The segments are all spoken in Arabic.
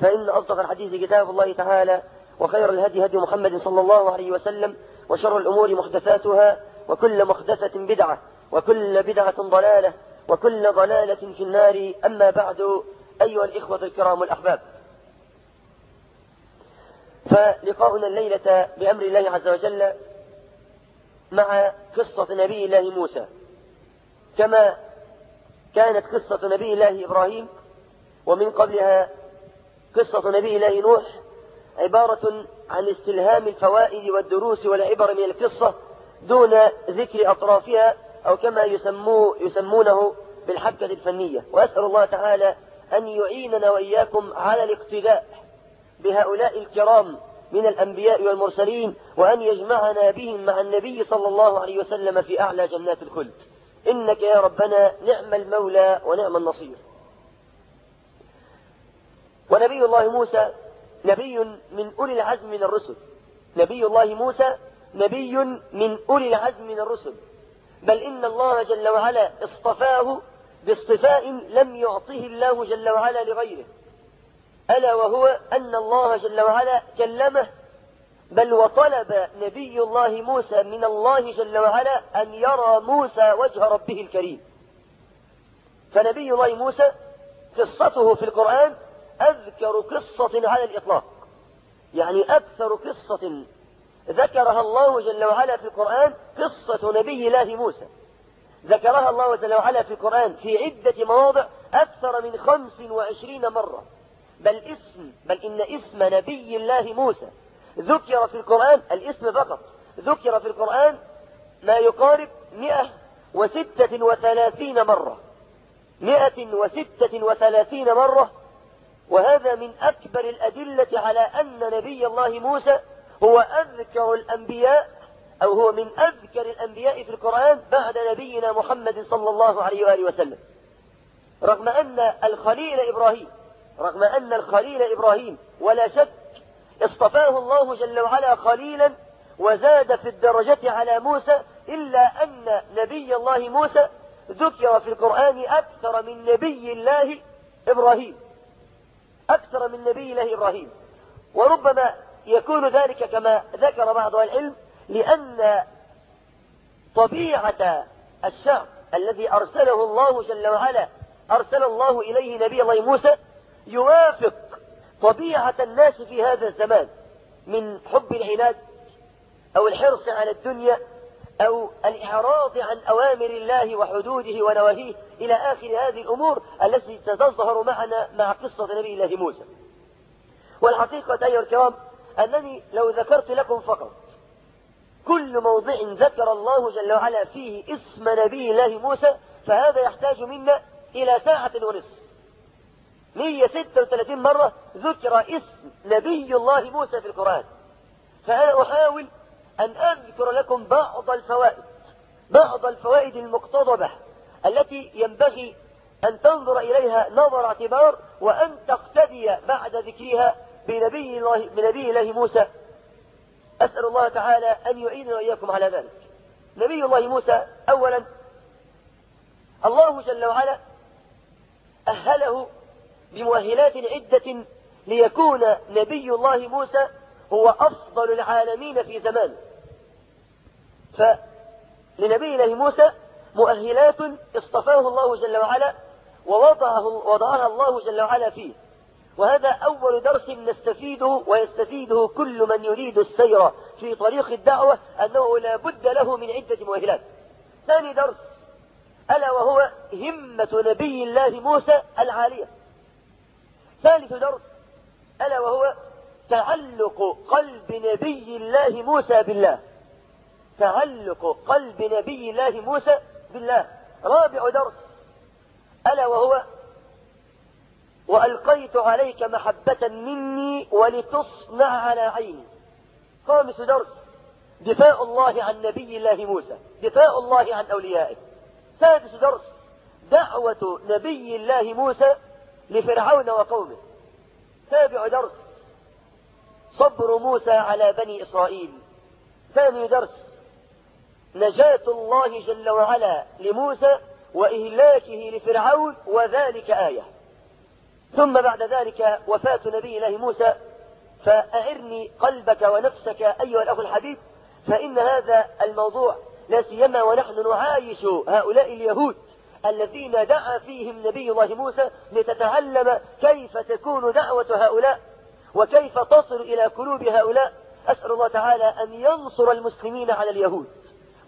فإن أصدق الحديث كتاب الله تعالى وخير الهدي هدي محمد صلى الله عليه وسلم وشر الأمور محدثاتها وكل محدثة بدعة وكل بدعة ضلالة وكل ضلالة في النار. أما بعد أيها الإخوة الكرام الأحباب. فلقاؤنا الليلة بأمر الله عز وجل مع قصة نبي الله موسى. كما كانت قصة نبي الله إبراهيم ومن قبلها قصة نبي الله نوح عبارة عن استلهام الفوائد والدروس والعبر من القصة دون ذكر أطرافها أو كما يسموه يسمونه بالحبكة الفنية. وأسأل الله تعالى أن يعيننا وإياكم على الاقتداء بهؤلاء الكرام من الأنبياء والمرسلين وأن يجمعنا بهم مع النبي صلى الله عليه وسلم في أعلى جنات الخلد. إنك يا ربنا نعم المولى ونعم النصير. ونبي الله موسى نبي من أولي العزم من الرسل. نبي الله موسى نبي من أولي العزم من الرسل. بل إن الله جل وعلا اصطفاه باصطفاء لم يعطه الله جل وعلا لغيره. ألا وهو أن الله جل وعلا كلمه بل وطلب نبي الله موسى من الله جل وعلا أن يرى موسى وجه ربه الكريم. فنبي الله موسى قصته في القرآن أذكر قصة على الإطلاق. يعني أكثر قصة ذكرها الله جل وعلا في القرآن قصة نبي الله موسى. ذكرها الله جل وعلا في القرآن في عدة مواضع أكثر من خمس وعشرين مرة. بل اسم بل إن اسم نبي الله موسى. ذكر في القرآن الاسم فقط. ذكر في القرآن ما يقارب مئة وستة وثلاثين مرة. مئة وستة وثلاثين مرة وهذا من أكبر الأدلة على أن نبي الله موسى هو أذكر الأنبياء أو هو من أذكر الأنبياء في القرآن بعد نبينا محمد صلى الله عليه وآله وسلم. رغم أن الخليل إبراهيم رغم أن الخليل إبراهيم ولا شك اصطفاه الله جل وعلا خليلا وزاد في الدرجة على موسى إلا أن نبي الله موسى ذكر في القرآن أكثر من نبي الله إبراهيم. أكثر من نبي الله إبراهيم. وربما يكون ذلك كما ذكر بعض العلم لأن طبيعة الشعب الذي أرسله الله جل وعلا أرسل الله إليه نبي الله موسى يوافق طبيعة الناس في هذا الزمان من حب العناد أو الحرص على الدنيا أو الإعراض عن أوامر الله وحدوده ونواهيه إلى آخر هذه الأمور التي تتظهر معنا مع قصة نبي الله موسى. والحقيقة أيها الكرام أنني لو ذكرت لكم فقط كل موضع ذكر الله جل وعلا فيه اسم نبي الله موسى فهذا يحتاج منا إلى ساعة ونصف. 136 مرة ذكر اسم نبي الله موسى في القرآن. فأنا أحاول أن أذكر لكم بعض الفوائد بعض الفوائد المقتضبة التي ينبغي أن تنظر إليها نظر اعتبار وأن تقتدي بعد ذكرها بنبي الله, بنبي الله موسى. أسأل الله تعالى أن يعيننا وإياكم على ذلك. نبي الله موسى أولا الله جل وعلا أهله بمؤهلات عدة ليكون نبي الله موسى هو أفضل العالمين في زمانه فلنبي الله موسى مؤهلات اصطفاه الله جل وعلا ووضعه وضعها الله جل وعلا فيه. وهذا أول درس نستفيده ويستفيده كل من يريد السير في طريق الدعوة أنه لا بد له من عدة مؤهلات. ثاني درس ألا وهو همة نبي الله موسى العالية. ثالث درس ألا وهو تعلق قلب نبي الله موسى بالله. تعلق قلب نبي الله موسى بالله. رابع درس. ألا وهو وألقيت عليك محبة مني ولتصنع على عيني. خامس درس. دفاع الله عن نبي الله موسى. دفاع الله عن أوليائه. سادس درس. دعوة نبي الله موسى لفرعون وقومه. سابع درس. صبر موسى على بني إسرائيل. ثاني درس. نجاة الله جل وعلا لموسى وإهلاكه لفرعون وذلك آية. ثم بعد ذلك وفاة نبي الله موسى فأعرني قلبك ونفسك أيها الأخ الحبيب فإن هذا الموضوع لا سيما ونحن نعايش هؤلاء اليهود الذين دعا فيهم نبي الله موسى لتتعلم كيف تكون دعوة هؤلاء وكيف تصل إلى قلوب هؤلاء. أسأل الله تعالى أن ينصر المسلمين على اليهود.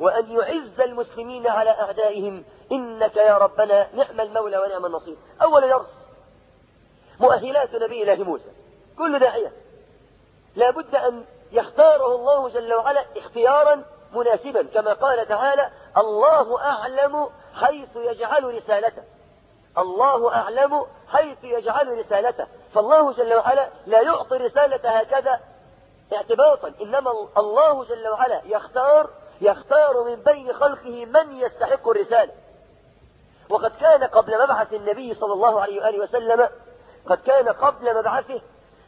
وأن يعز المسلمين على أعدائهم. إنك يا ربنا نعم المولى ونعم النصير. أول درس. مؤهلات نبي الله موسى. كل داعية. لا بد أن يختاره الله جل وعلا اختيارا مناسبا. كما قال تعالى الله أعلم حيث يجعل رسالته. الله أعلم حيث يجعل رسالته. فالله جل وعلا لا يعطي رسالة هكذا اعتباطا. إنما الله جل وعلا يختار يختار من بين خلقه من يستحق الرسالة. وقد كان قبل مبعث النبي صلى الله عليه وآله وسلم قد كان قبل مبعثه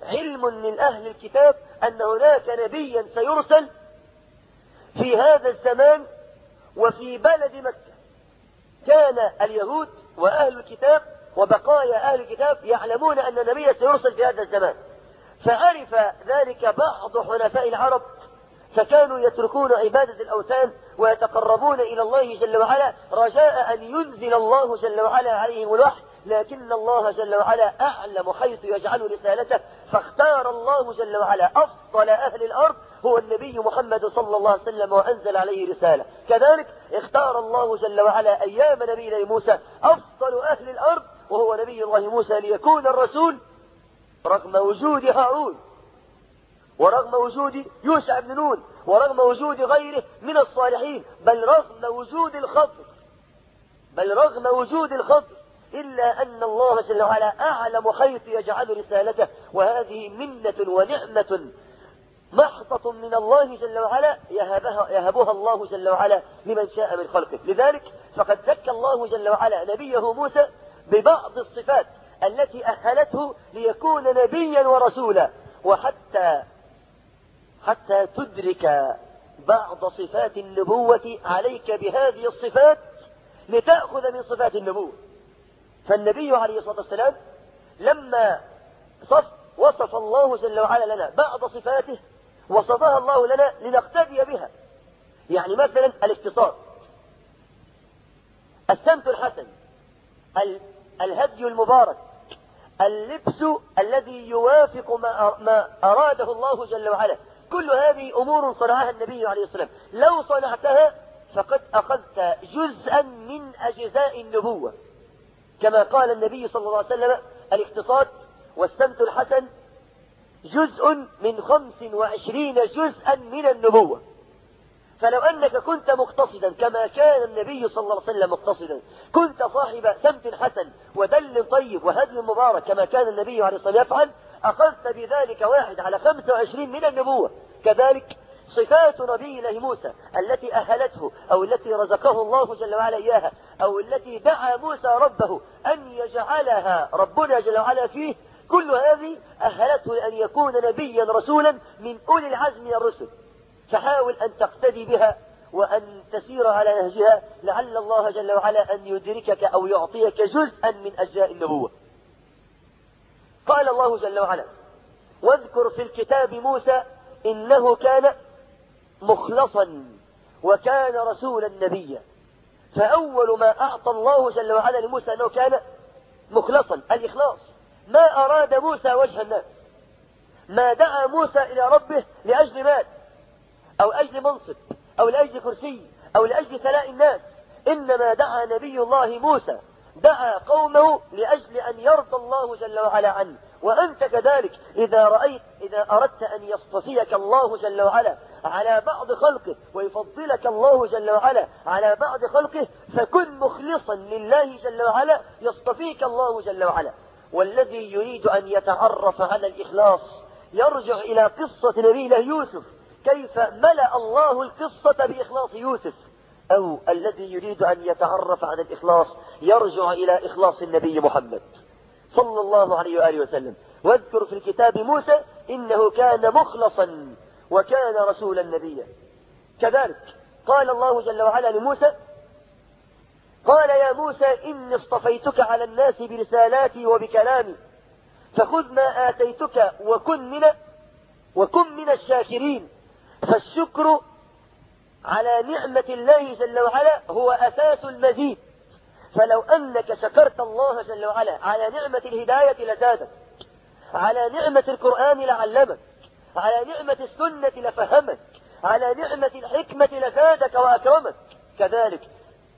علم من أهل الكتاب أن هناك نبيا سيرسل في هذا الزمان وفي بلد مكة. كان اليهود وأهل الكتاب وبقايا أهل الكتاب يعلمون أن النبي سيرسل في هذا الزمان. فعرف ذلك بعض حنفاء العرب فكانوا يتركون عبادة الأوثان ويتقربون إلى الله جل وعلا رجاء أن ينزل الله جل وعلا عليهم الوحي لكن الله جل وعلا أعلم حيث يجعل رسالته فاختار الله جل وعلا أفضل أهل الأرض هو النبي محمد صلى الله عليه وسلم وأنزل عليه رسالة. كذلك اختار الله جل وعلا أيام نبينا موسى أفضل أهل الأرض وهو نبي الله موسى ليكون الرسول رغم وجود هارون. ورغم وجود يوسع بن نون ورغم وجود غيره من الصالحين بل رغم وجود الخضر بل رغم وجود الخضر إلا أن الله جل وعلا أعلم حيث يجعل رسالته وهذه منة ونعمة محطة من الله جل وعلا يهبها, يهبها الله جل وعلا لمن شاء من خلقه. لذلك فقد زكى الله جل وعلا نبيه موسى ببعض الصفات التي أهلته ليكون نبيا ورسولا وحتى حتى تدرك بعض صفات النبوة عليك بهذه الصفات لتأخذ من صفات النبوة. فالنبي عليه الصلاة والسلام لما صف وصف الله جل وعلا لنا بعض صفاته وصفها الله لنا لنقتدي بها. يعني مثلا الاقتصاد. السمت الحسن الهدي المبارك اللبس الذي يوافق ما أراده الله جل وعلا. كل هذه أمور صنعها النبي عليه الصلاة والسلام. لو صنعتها فقد أخذت جزءا من أجزاء النبوة. كما قال النبي صلى الله عليه وسلم الاقتصاد والسمت الحسن جزء من خمس وعشرين جزءا من النبوة. فلو أنك كنت مقتصدا كما كان النبي صلى الله عليه وسلم مقتصدا كنت صاحب سمت حسن ودل طيب وهدي مبارك كما كان النبي عليه الصلاة والسلام يفعل أخذت بذلك واحد على خمسة وعشرين من النبوة. كذلك صفات نبي الله موسى التي أهلته أو التي رزقه الله جل وعلا إياها أو التي دعا موسى ربه أن يجعلها ربنا جل وعلا فيه كل هذه أهلته أن يكون نبيا رسولا من أولي العزم من الرسل. فحاول أن تقتدي بها وأن تسير على نهجها لعل الله جل وعلا أن يدركك أو يعطيك جزءا من أجزاء النبوة. قال الله جل وعلا واذكر في الكتاب موسى إنه كان مخلصا وكان رسولا نبيا. فأول ما أعطى الله جل وعلا لموسى أنه كان مخلصا الإخلاص. ما أراد موسى وجه الناس. ما دعا موسى إلى ربه لأجل مال أو أجل منصب أو لأجل كرسي أو لأجل ثلاء الناس. إنما دعا نبي الله موسى دعا قومه لأجل أن يرضى الله جل وعلا عنه. وأنت كذلك إذا رأيت إذا أردت أن يصطفيك الله جل وعلا على بعض خلقه ويفضلك الله جل وعلا على بعض خلقه فكن مخلصا لله جل وعلا يصطفيك الله جل وعلا. والذي يريد أن يتعرف على الإخلاص يرجع إلى قصة نبي الله يوسف. كيف ملأ الله القصة بإخلاص يوسف؟ أو الذي يريد أن يتعرف على الإخلاص يرجع إلى إخلاص النبي محمد صلى الله عليه وآله وسلم. واذكر في الكتاب موسى إنه كان مخلصا وكان رسولا نبيا. كذلك قال الله جل وعلا لموسى قال يا موسى إني اصطفيتك على الناس برسالاتي وبكلامي فخذ ما آتيتك وكن من وكن من الشاكرين فالشكر على نعمة الله جل وعلا هو أساس المزيد. فلو أنك شكرت الله جل وعلا على نعمة الهداية لزادك على نعمة القرآن لعلمك على نعمة السنة لفهمك على نعمة الحكمة لزادك وأكرمك. كذلك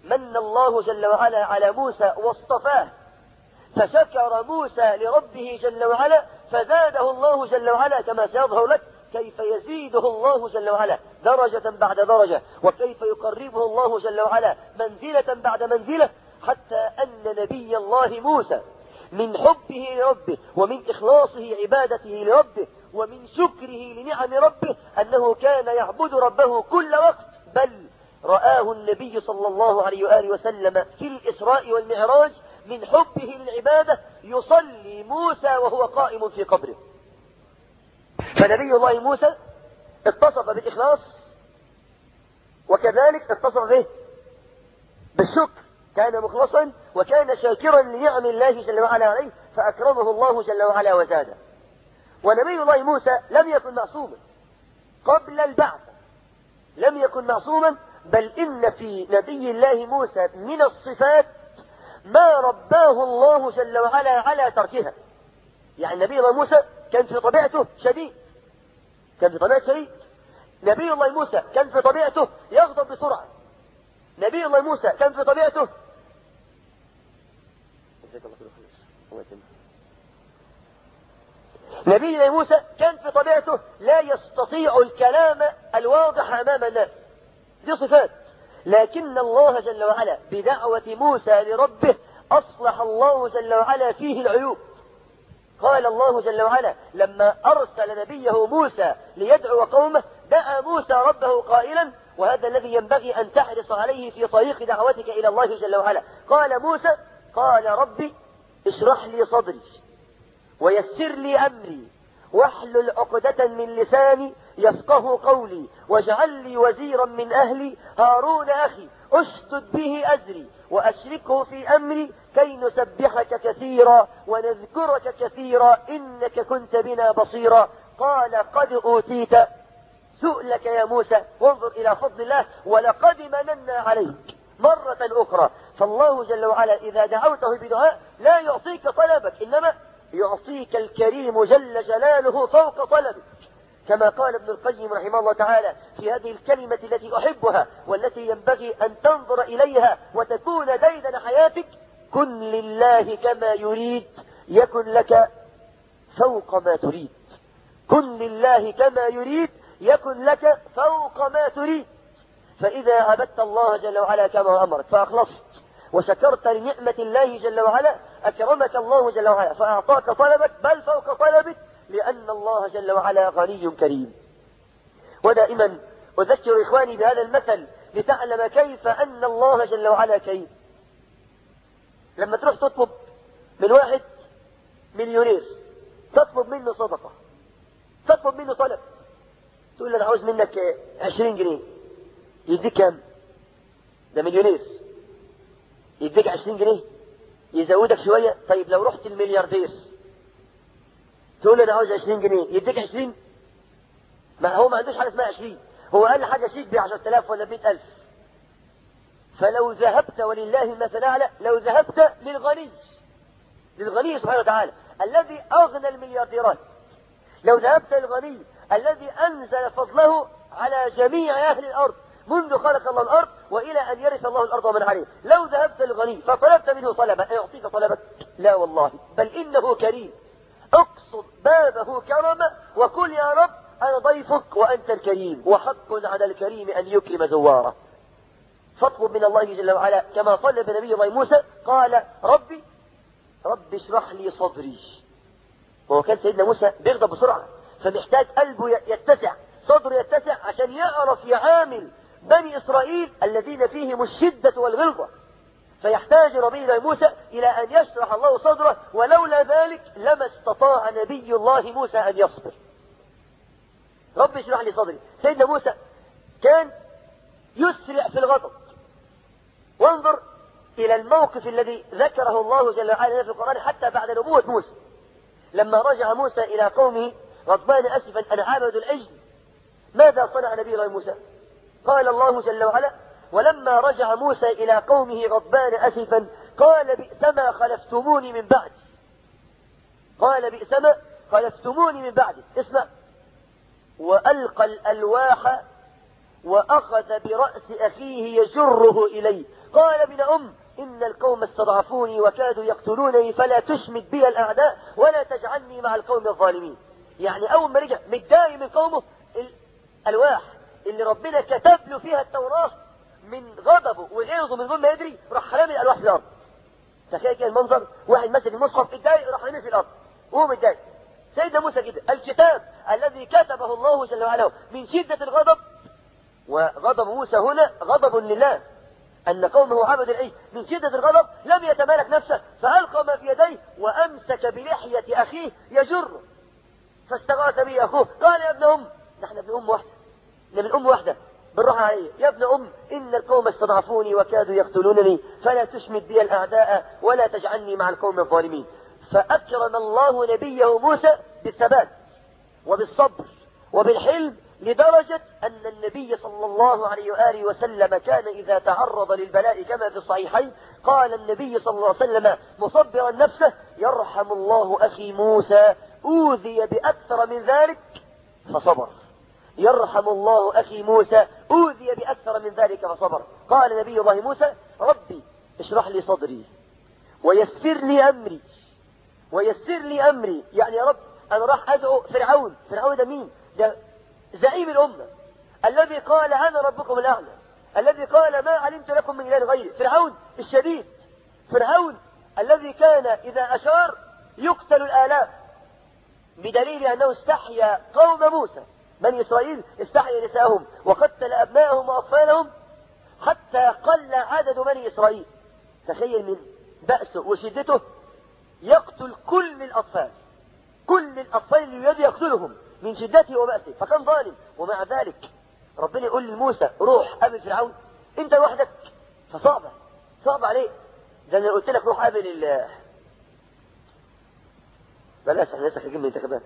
من الله جل وعلا على موسى واصطفاه فشكر موسى لربه جل وعلا فزاده الله جل وعلا كما سيظهر لك. كيف يزيده الله جل وعلا؟ درجة بعد درجة. وكيف يقربه الله جل وعلا؟ منزلة بعد منزلة. حتى أن نبي الله موسى من حبه لربه ومن إخلاصه عبادته لربه ومن شكره لنعم ربه أنه كان يعبد ربه كل وقت. بل رآه النبي صلى الله عليه وآله وسلم في الإسراء والمعراج من حبه للعبادة يصلي موسى وهو قائم في قبره. فنبي الله موسى اتصف بالإخلاص وكذلك اتصف به بالشكر كان مخلصا وكان شاكرا لنعم الله جل وعلا عليه فأكرمه الله جل وعلا وزاده. ونبي الله موسى لم يكن معصوما. قبل البعث لم يكن معصوما بل إن في نبي الله موسى من الصفات ما رباه الله جل وعلا على تركها. يعني نبي الله موسى كان في طبيعته شديد. كان في طبيعته شديد نبي الله موسى كان في طبيعته يغضب بسرعة. نبي الله موسى كان في طبيعته نبي الله موسى كان في طبيعته لا يستطيع الكلام الواضح أمام الناس. دي صفات. لكن الله جل وعلا بدعوة موسى لربه أصلح الله جل وعلا فيه العيوب. قال الله جل وعلا لما أرسل نبيه موسى ليدعو قومه دعا موسى ربه قائلا وهذا الذي ينبغي أن تحرص عليه في طريق دعوتك إلى الله جل وعلا. قال موسى قال ربي اشرح لي صدري ويسر لي أمري واحلل عقدة من لساني يفقه قولي واجعل لي وزيرا من أهلي هارون أخي اشتد به أزري وأشركه في أمري كي نسبحك كثيرا ونذكرك كثيرا إنك كنت بنا بصيرا. قال قد أوتيت سؤلك يا موسى وانظر إلى فضل الله ولقد مننا عليك. مرة أخرى فالله جل وعلا إذا دعوته بدعاء لا يعطيك طلبك إنما يعطيك الكريم جل جلاله فوق طلبك. كما قال ابن القيم رحمه الله تعالى في هذه الكلمة التي أحبها والتي ينبغي أن تنظر إليها وتكون ديدن حياتك كن لله كما يريد يكن لك فوق ما تريد. كن لله كما يريد يكن لك فوق ما تريد. فإذا عبدت الله جل وعلا كما أمرك فأخلصت. وشكرت لنعمة الله جل وعلا أكرمك الله جل وعلا فأعطاك طلبك بل فوق طلبك لأن الله جل وعلا غني كريم. ودائما أذكر إخواني بهذا المثل لتعلم كيف أن الله جل وعلا كريم. لما تروح تطلب من واحد مليونير تطلب منه صدقة تطلب منه طلب تقول له أنا عاوز منك 20 جنيه يديك كام؟ ده مليونير. يديك 20 جنيه يزودك شوية. طيب لو رحت الملياردير تقول له أنا عاوز 20 جنيه يديك 20 ما هو ما عندوش حاجة اسمها 20 هو قال حاجة شيك ب 10000 ولا 100000 فلو ذهبت ولله المثل الأعلى لو ذهبت للغني. للغني سبحانه وتعالى الذي أغنى المليارديرات لو ذهبت للغني الذي أنزل فضله على جميع أهل الأرض منذ خلق الله الأرض وإلى أن يرث الله الأرض ومن عليه. لو ذهبت للغني فطلبت منه طلبا يعطيك طلبك؟ لا والله. بل إنه كريم. أقصد بابه كرما وقل يا رب أنا ضيفك وأنت الكريم. وحق على الكريم أن يكرم زواره. فاطلب من الله جل وعلا كما طلب نبي الله موسى قال ربي رب اشرح لي صدري. وهو كان سيدنا موسى بيغضب بسرعة فمحتاج قلبه يتسع صدره يتسع عشان يعرف يعامل بني إسرائيل الذين فيهم الشدة والغلظة. فيحتاج الله موسى إلى أن يشرح الله صدره ولولا ذلك لما استطاع نبي الله موسى أن يصبر. رب اشرح لي صدري. سيدنا موسى كان يسرع في الغضب. وانظر إلى الموقف الذي ذكره الله جل وعلا في القرآن حتى بعد نبوة موسى. لما رجع موسى إلى قومه غضبان أسفا أن عبدوا العجل ماذا صنع نبي الله موسى؟ قال الله جل وعلا ولما رجع موسى إلى قومه غضبان أسفا قال بئسما خلفتموني من بعد. قال بئسما خلفتموني من بعد. اسمع. وألقى الألواح وأخذ برأس أخيه يجره إليه. قال ابن أم إن القوم استضعفوني وكادوا يقتلونني فلا تشمت بي الأعداء ولا تجعلني مع القوم الظالمين. يعني أول ما رجع متضايق من قومه الألواح اللي ربنا كتب له فيها التوراة من غضبه وغيظه من غير ما يدري راح رامي الألواح في الأرض. تخيل كده المنظر واحد ماسك المصحف اتضايق راح راميه في الأرض. وهو متضايق. سيدنا موسى كده الكتاب الذي كتبه الله جل وعلا من شدة الغضب وغضب موسى هنا غضب لله. أن قومه عبد العي من شدة الغضب لم يتمالك نفسه فألقى ما في يديه وأمسك بلحية أخيه يجر. فاستغاث به أخوه قال يا ابن أم نحن ابن أم واحدة. من أم واحدة. بالراحة علي. يا ابن أم إن القوم استضعفوني وكادوا يقتلونني فلا تشمت بي الأعداء ولا تجعلني مع القوم الظالمين. فأكرم الله نبيه موسى بالثبات وبالصبر وبالحلم لدرجة أن النبي صلى الله عليه وآله وسلم كان إذا تعرض للبلاء كما في الصحيحين قال النبي صلى الله عليه وسلم مصبرا نفسه يرحم الله أخي موسى أوذي بأكثر من ذلك فصبر. يرحم الله أخي موسى أوذي بأكثر من ذلك فصبر. قال نبي الله موسى ربي اشرح لي صدري ويسر لي أمري ويسر لي أمري. يعني يا رب أنا راح أدعو فرعون. فرعون ده مين؟ ده زعيم الأمة. الذي قال أنا ربكم الأعلى. الذي قال ما علمت لكم من إله غيري. فرعون الشديد. فرعون الذي كان إذا أشار يقتل الآلاف. بدليل أنه استحيا قوم موسى. بني إسرائيل استحيا نساءهم. وقتل أبنائهم وأطفالهم حتى قل عدد بني إسرائيل. تخيل من بأسه وشدته يقتل كل الأطفال. كل الأطفال اللي يقتلهم. من شدته وبأسه فكان ظالم. ومع ذلك ربنا يقول لموسى روح قابل فرعون. انت لوحدك. فصعبة صعب عليه ده أنا قلت لك روح قابل ال بلاش إحنا لسه خارجين من الانتخابات.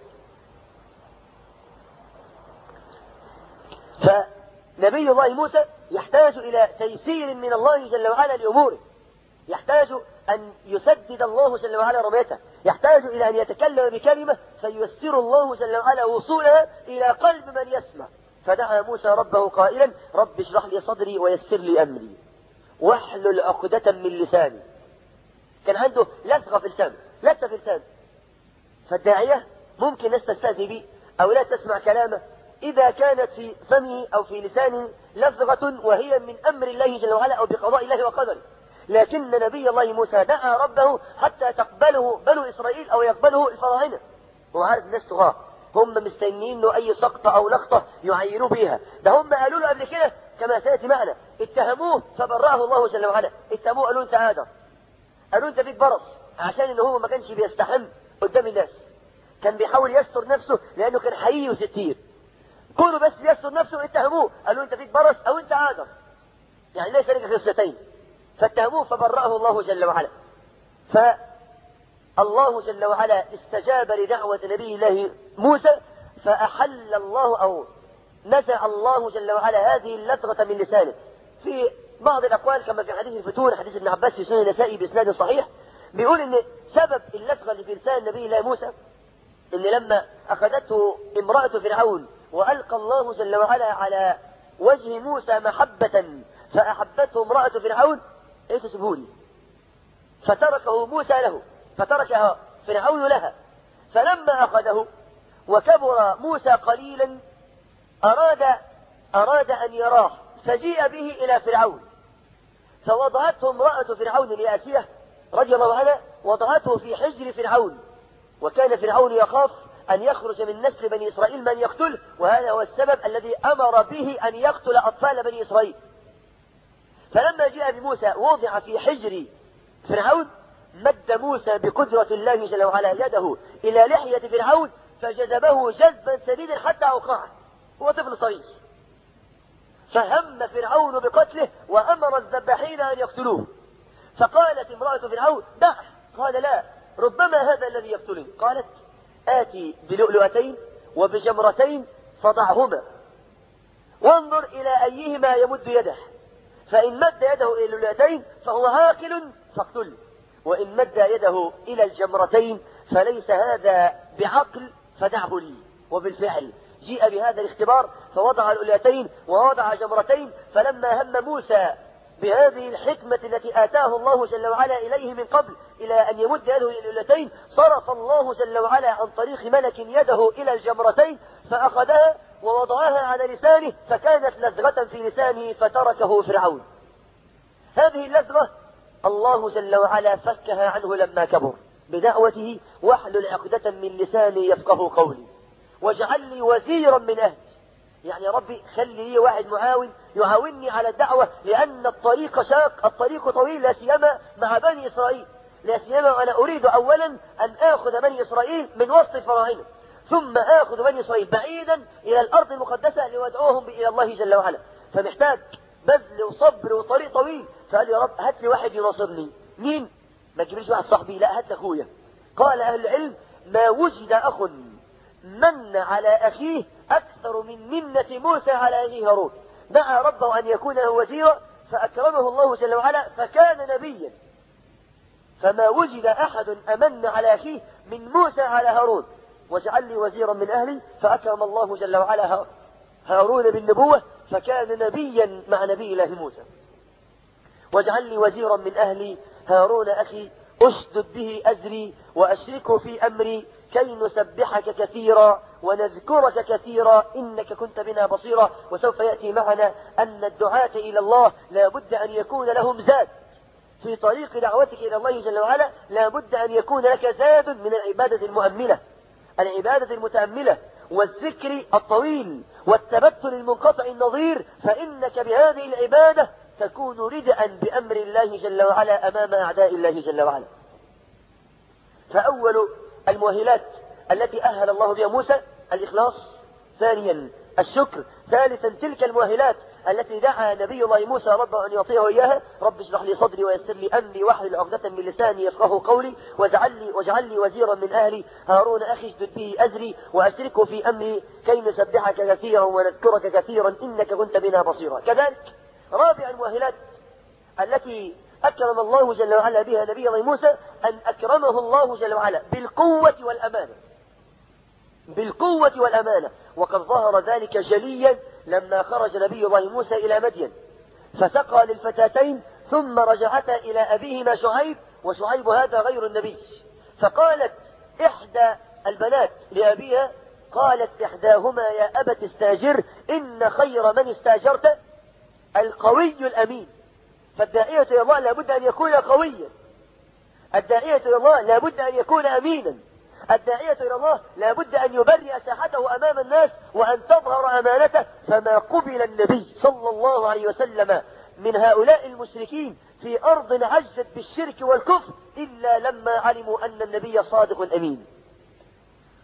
فنبي الله موسى يحتاج إلى تيسير من الله جل وعلا لأموره. يحتاج أن يسدد الله جل وعلا رميته يحتاج إلى أن يتكلم بكلمة فييسر الله جل وعلا وصولها إلى قلب من يسمع. فدعا موسى ربه قائلا رب اشرح لي صدري ويسر لي أمري. واحلل عقدة من لساني. كان عنده لثغة في لسانه لثة في لسانه فالداعية ممكن ناس تستهزئ به أو لا تسمع كلامه إذا كانت في فمه أو في لسانه لثغة وهي من أمر الله جل وعلا أو بقضاء الله وقدره. لكن نبي الله موسى دعا ربه حتى تقبله بنو إسرائيل أو يقبله الفراعنة هو عارف الناس تغاه هم مستنيين أي سقطة أو لقطة يعينوا بها ده هم قالوا له قبل كده كما سيأتي معنا اتهموه فبرأه الله جل وعلا. اتهموه قالوا أنت آدم قالوا أنت فيك برص. عشان ان هو ما كانش بيستحم قدام الناس. كان بيحاول يستر نفسه لأنه كان حقيقي وستير. كونوا بس يستر نفسه اتهموه قالوا أنت فيك برص أو أنت عادر يعني ليس لك خصيتين فاتهموه فبرأه الله جل وعلا. فالله جل وعلا استجاب لدعوة نبي الله موسى فأحل الله أو نزع الله جل وعلا هذه اللدغة من لسانه. في بعض الأقوال كما في حديث الفتور حديث ابن عباس في سنن النسائي بإسناد صحيح بيقول إن سبب اللدغة اللي في لسان نبي الله موسى إن لما أخذته امرأة فرعون وألقى الله جل وعلا على وجه موسى محبة فأحبته امرأة فرعون تسبوني فتركه موسى له فتركها فرعون لها. فلما أخذه وكبر موسى قليلا أراد أراد أن يراه فجيء به إلى فرعون. فوضعته امرأة فرعون لآسية رضي الله عنها وضعته في حجر فرعون. وكان فرعون يخاف أن يخرج من نسل بني إسرائيل من يقتله وهذا هو السبب الذي أمر به أن يقتل أطفال بني إسرائيل. فلما جاء بموسى وضع في حجر فرعون مد موسى بقدرة الله جل وعلا يده إلى لحية فرعون فجذبه جذبا سديدا حتى أوقعه. هو طفل صغير. فهم فرعون بقتله وأمر الذباحين أن يقتلوه. فقالت امرأة فرعون دع قال لا ربما هذا الذي يقتلني. قالت آتي بلؤلؤتين وبجمرتين فضعهما. وانظر إلى أيهما يمد يده. فإن مد يده إلى اللؤلؤتين فهو عاقل فاقتله وإن مد يده إلى الجمرتين فليس هذا بعقل فدعه لي. وبالفعل جيء بهذا الاختبار فوضع الأوليتين ووضع جمرتين فلما هم موسى بهذه الحكمة التي آتاه الله جل وعلا إليه من قبل إلى أن يمد يده إلى الأوليتين صرف الله جل وعلا عن طريق ملك يده إلى الجمرتين فأخذها ووضعها على لسانه فكانت لذغة في لسانه فتركه فرعون. هذه اللذغة الله جل وعلا فكها عنه لما كبر. بدعوته واحلل عقدة من لساني يفقه قولي. واجعل لي وزيرا من أهلي. يعني ربي خلي لي واحد معاون يعاونني على الدعوة لأن الطريق شاق الطريق طويل لا سيما مع بني إسرائيل. لا سيما وأنا أريد أولا أن آخذ بني إسرائيل من وسط الفراعنة ثم آخذ بني إسرائيل بعيدا إلى الأرض المقدسة لوادعوهم إلى الله جل وعلا. فمحتاج بذل وصبر وطريق طويل. فقال يا رب هات لي واحد يناصرني. مين؟ ما تجيبليش واحد صاحبي. لا هات أخويا. قال أهل العلم ما وجد أخ من على أخيه أكثر من منة موسى على أخيه هارون. دعا ربه أن يكون له وزيرا فأكرمه الله جل وعلا فكان نبيا. فما وجد أحد أمن على أخيه من موسى على هارون. واجعل لي وزيرا من أهلي فأكرم الله جل وعلا هارون بالنبوة فكان نبيا مع نبي الله موسى. واجعل لي وزيرا من أهلي هارون أخي أشدد به أزري وأشركه في أمري كي نسبحك كثيرا ونذكرك كثيرا إنك كنت بنا بصيرا وسوف يأتي معنا أن الدعاة إلى الله لا بد أن يكون لهم زاد. في طريق دعوتك إلى الله جل وعلا لا بد أن يكون لك زاد من العبادة المؤملة العبادة المتأملة والذكر الطويل والتبتل المنقطع النظير فإنك بهذه العبادة تكون ردءا بأمر الله جل وعلا أمام أعداء الله جل وعلا. فأول المؤهلات التي أهل الله بها موسى الإخلاص. ثانيا الشكر. ثالثا تلك المؤهلات التي دعا نبي الله موسى ربه أن يعطيه إياها. رب اشرح لي صدري ويسر لي أمري واحلل عقدة من لساني يفقه قولي واجعل لي, واجعل لي وزيرا من أهلي. هارون أخي اشدد به أزري وأشركه في أمري كي نسبحك كثيرا ونذكرك كثيرا إنك كنت بنا بصيرا. كذلك رابع المؤهلات التي أكرم الله جل وعلا بها نبي الله موسى أن أكرمه الله جل وعلا بالقوة والأمانة. بالقوة والأمانة. وقد ظهر ذلك جليا لما خرج نبي الله موسى إلى مدين فسقى للفتاتين ثم رجعتا إلى أبيهما شعيب وشعيب هذا غير النبي. فقالت إحدى البنات لأبيها قالت إحداهما يا أبت استاجر إن خير من استاجرت القوي الأمين. فالداعية إلى الله لابد أن يكون قويا. الداعية إلى الله لابد أن يكون أمينا. الداعية إلى الله لابد أن يبرئ ساحته أمام الناس وأن تظهر أمانته فما قبل النبي صلى الله عليه وسلم من هؤلاء المشركين في أرض عجت بالشرك والكفر إلا لما علموا أن النبي صادق أمين.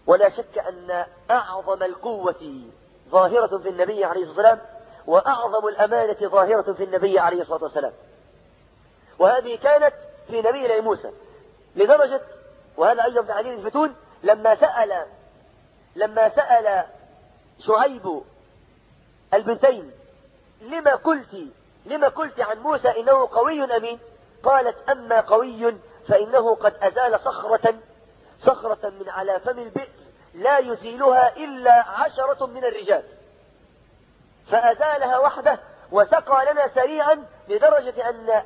ولا شك أن أعظم القوة ظاهرة في النبي عليه الصلاة والسلام وأعظم الأمانة ظاهرة في النبي عليه الصلاة والسلام. وهذه كانت في نبينا موسى لدرجة وهذا أيضا في حديث الفتون لما سأل لما سأل شعيب البنتين لما قلت لما قلت عن موسى إنه قوي أمين؟ قالت أما قوي فإنه قد أزال صخرة صخرة من على فم البئر لا يزيلها إلا عشرة من الرجال. فأزالها وحده وسقى لنا سريعا لدرجة أن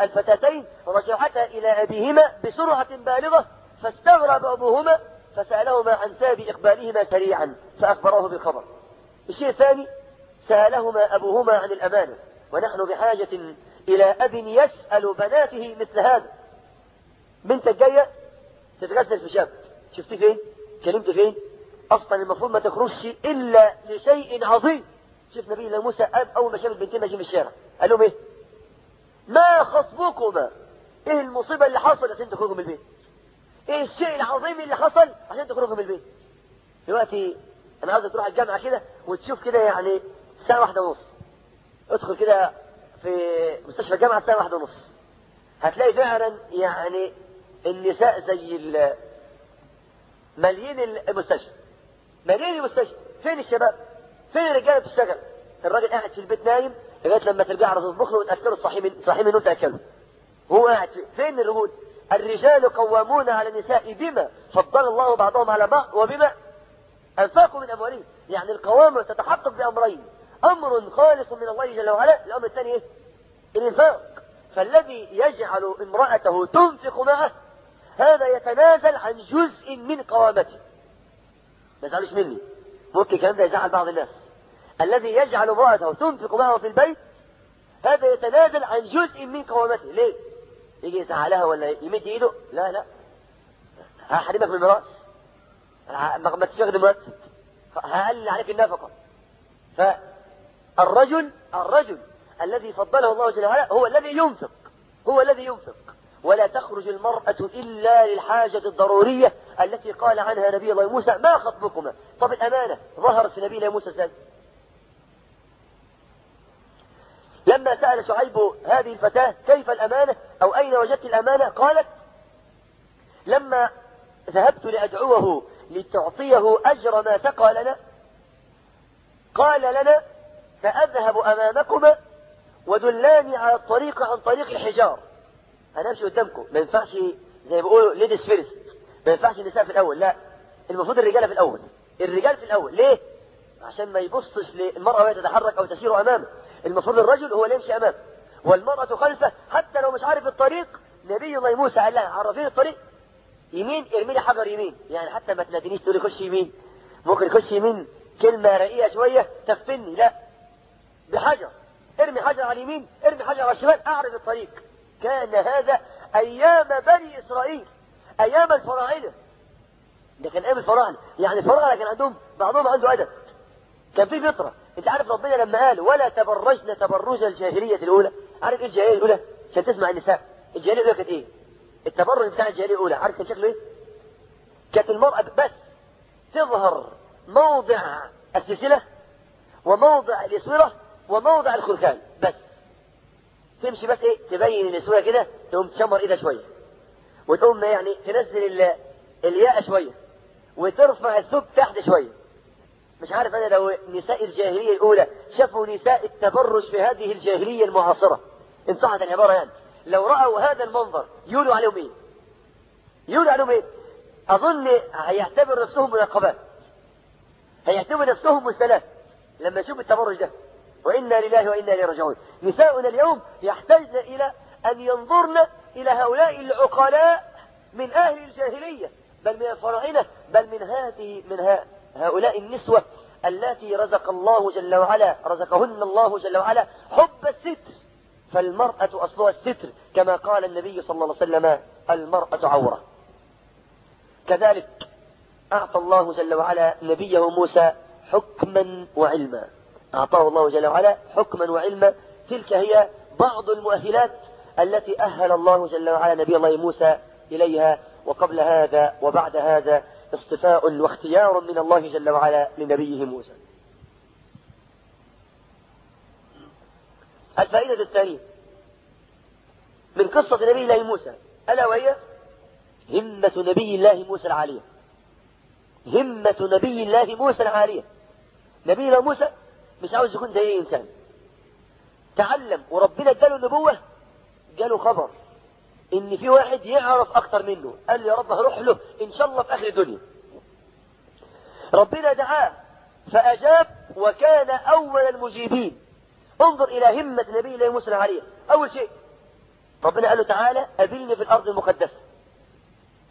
الفتاتين رجعتا إلى أبيهما بسرعة بالغة فاستغرب أبوهما فسألهما عن سبب إقبالهما سريعا فأخبراه بالخبر. الشيء الثاني سألهما أبوهما عن الأمانة ونحن بحاجة إلى أب يسأل بناته مثل هذا. بنتك جاية تتغسل في شاب. شفتي فين؟ كلمت فين؟ أصلا المفروض ما تخرجش إلا لشيء عظيم. شوف نبي الله موسى قال أول ما شاف البنتين ماشيين في الشارع. قال لهم إيه؟ ما خطبكما؟ إيه المصيبة اللي حصلت عشان تخرجوا من البيت. إيه الشيء العظيم اللي حصل عشان تخرجوا من البيت؟ دلوقتي أنا عاوز تروح الجامعة كده وتشوف كده يعني ساعة واحدة ونص. ادخل كده في مستشفى الجامعة ساعة واحدة ونص. هتلاقي فعلا يعني النساء زي مليين المستشفى. مليين المستشفى. فين الشباب؟ فين الرجالة بتشتغل؟ الراجل قاعد في البيت نايم لغاية لما ترجع على تطبخ له وتأكله الصحي صحي منه تاكله هو قاعد فين الرجول الرجال قوامون على النساء بما فضل الله بعضهم على بعض وبما انفاقوا من أموالهم. يعني القوامه تتحقق بأمرين. أمر خالص من الله جل وعلا الأمر الثاني إيه؟ الإنفاق. فالذي يجعل امرأته تنفق معه هذا يتنازل عن جزء من قوامته. ما تزعلوش مني. ممكن الكلام ده يزعل بعض الناس. الذي يجعل امرأته تنفق معه في البيت هذا يتنازل عن جزء من قوامته. ليه؟ يجي يزعلها ولا يمد إيده؟ لا لا. هحرمك من الميراث ما تشغل مرتب هقلل عليك النفقة. فالرجل الرجل الذي فضله الله جل وعلا هو الذي ينفق هو الذي ينفق. ولا تخرج المرأة إلا للحاجة الضرورية التي قال عنها نبي الله موسى ما خطبكما؟ طب الأمانة ظهرت في نبي الله موسى إزاي لما سأل شعيب هذه الفتاة كيف الأمانة أو أين وجدت الأمانة قالت لما ذهبت لأدعوه لتعطيه أجر ما سقى لنا قال لنا فأذهب أمامكما ودلاني على الطريق عن طريق الحجار. أنا أمشي قدامكم ما ينفعش زي بيقولوا ladies first ما ينفعش النساء في الأول لا المفروض الرجاله في الأول. الرجال في الأول ليه؟ عشان ما يبصش للمرأة وهي تتحرك أو تسير أمامه. المفروض الرجل هو اللي يمشي أمامه والمرأة خلفه حتى لو مش عارف الطريق نبي الله موسى قال لها عرفين الطريق. يمين ارمي لي حجر يمين. يعني حتى ما تنادينيش تقولي خش يمين. ممكن يخش يمين كلمة رقيقة شوية تفني. لا. بحجر. ارمي حجر على اليمين ارمي حجر على الشمال أعرف الطريق. كان هذا أيام بني إسرائيل أيام الفراعنة. ده كان أيام الفراعنة. يعني الفراعنة كان عندهم بعضهم عنده أدب. كان في فطرة. انت عارف ربنا لما قال ولا تبرجن تبرج الجاهلية الأولى؟ عارف إيه الجاهلية الأولى؟ عشان تسمع النساء. الجاهلية الأولى كانت إيه؟ التبرج بتاع الجاهلية الأولى. عارف كان شكله إيه؟ كانت المرأة بس تظهر موضع السلسلة وموضع الأسورة وموضع الخلخال بس. تمشي بس إيه؟ تبين الأسورة كده تقوم تشمر إيدها شوية. وتقوم يعني تنزل الياء شوية. وترفع الثوب تحت شوية. مش عارف أنا لو نساء الجاهلية الأولى شافوا نساء التبرج في هذه الجاهلية المعاصرة. ان صحت العبارة يعني. لو رأوا هذا المنظر يقولوا عليهم إيه؟ يقولوا عليهم إيه؟ أظن هيعتبر نفسهم منقبات. هيعتبر نفسهم مسلات لما يشوفوا التبرج ده. وإنا لله وإنا إليه راجعون. نساؤنا اليوم يحتاجن إلى أن ينظرن إلى هؤلاء العقلاء من أهل الجاهلية. بل من الفراعنة بل من هذه من هؤلاء النسوة التي رزق الله جل وعلا رزقهن الله جل وعلا حب الستر. فالمرأة أصلها الستر كما قال النبي صلى الله عليه وسلم المرأة عورة. كذلك أعطى الله جل وعلا نبيه موسى حكما وعلما. أعطاه الله جل وعلا حكما وعلما. تلك هي بعض المؤهلات التي أهل الله جل وعلا نبي الله موسى إليها وقبل هذا وبعد هذا اصطفاء واختيار من الله جل وعلا لنبيه موسى. الفائدة الثانية من قصة نبي الله موسى ألا وهي همة نبي الله موسى العالية. همة نبي الله موسى العالية. نبي الله موسى مش عاوز يكون زي أي إنسان. تعلم وربنا اداله النبوة جاله خبر. إن في واحد يعرف أكتر منه قال يا رب هروح له إن شاء الله في آخر الدنيا. ربنا دعاه فأجاب وكان أول المجيبين. انظر إلى همة نبي الله موسى العالية أول شيء ربنا قال له تعالى قابلني في الأرض المقدسة.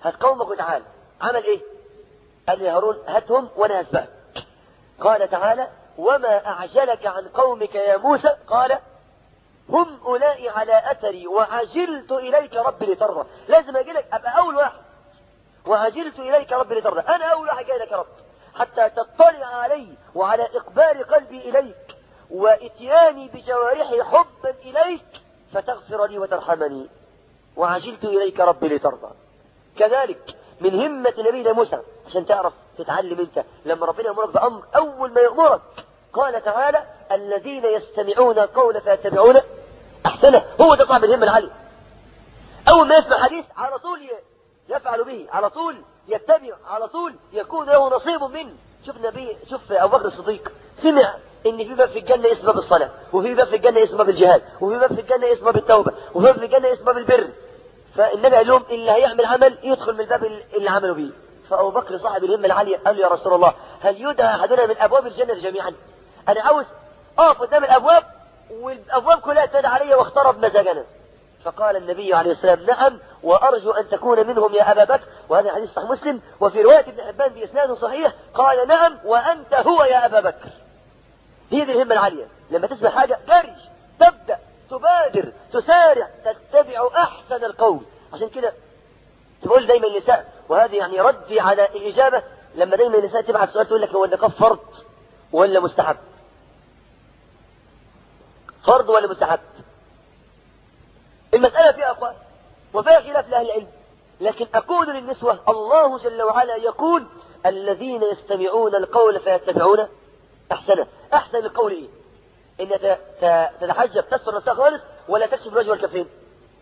هات قومك وتعالى عمل إيه؟ قال لي هارون هاتهم وأنا هسبقك قال تعالى وما أعجلك عن قومك يا موسى؟ قال هم أولئك على أثري وعجلت إليك ربي لترضى. لازم أجي لك أبقى أول واحد. وعجلت إليك ربي لترضى. أنا أول واحد جاي لك رب. حتى تطلع علي وعلى إقبال قلبي إليك وإتياني بجوارحي حبا إليك فتغفر لي وترحمني. وعجلت إليك ربي لترضى. كذلك من همة نبينا موسى عشان تعرف تتعلم أنت لما ربنا يأمرك بأمر أول ما يأمرك قال تعالى الذين يستمعون القول فيتبعون أحسنه هو ده صاحب الهمة العالية. أول ما يسمع حديث على طول يفعل به على طول يتبع على طول يكون له نصيب منه. شوف نبي شوف أبو بكر الصديق سمع إن في باب في الجنة اسمه بالصلاه وفي باب في الجنة اسمه بالجهاد وفي باب في الجنة اسمه بالتوبه وفي باب في الجنة اسمه بالبر فالنبي قال لهم اللي هيعمل عمل يدخل من الباب اللي عملوا بيه فأبو بكر صاحب الهمة العالية قال له يا رسول الله هل يدعى أحدنا من أبواب الجنة جميعا؟ أنا عاوز أقف قدام الأبواب والأبواب كلها تدعى علي واختار بمزاجنا فقال النبي عليه السلام نعم وأرجو أن تكون منهم يا أبا بكر. وهذا حديث صحيح مسلم. وفي رواية ابن حبان بإسناد صحيح قال نعم وأنت هو يا أبا بكر. هي دي الهمة العالية. لما تسمع حاجة جري تبدأ تبادر تسارع تتبع أحسن القول. عشان كده تقول دايما النساء وهذه يعني ردي على الإجابة لما دايما النساء تبعت سؤال تقول لك هو النقاب فرض ولا مستحب. فرض ولا مستحب؟ المسألة فيها أقوال وفيها خلاف لأهل العلم لكن أقول للنسوة الله جل وعلا يقول الذين يستمعون القول فيتبعون أحسنه أحسن القول إيه؟ إن تتحجب تستر نفسها خالص ولا تكشف الوجه والكفين.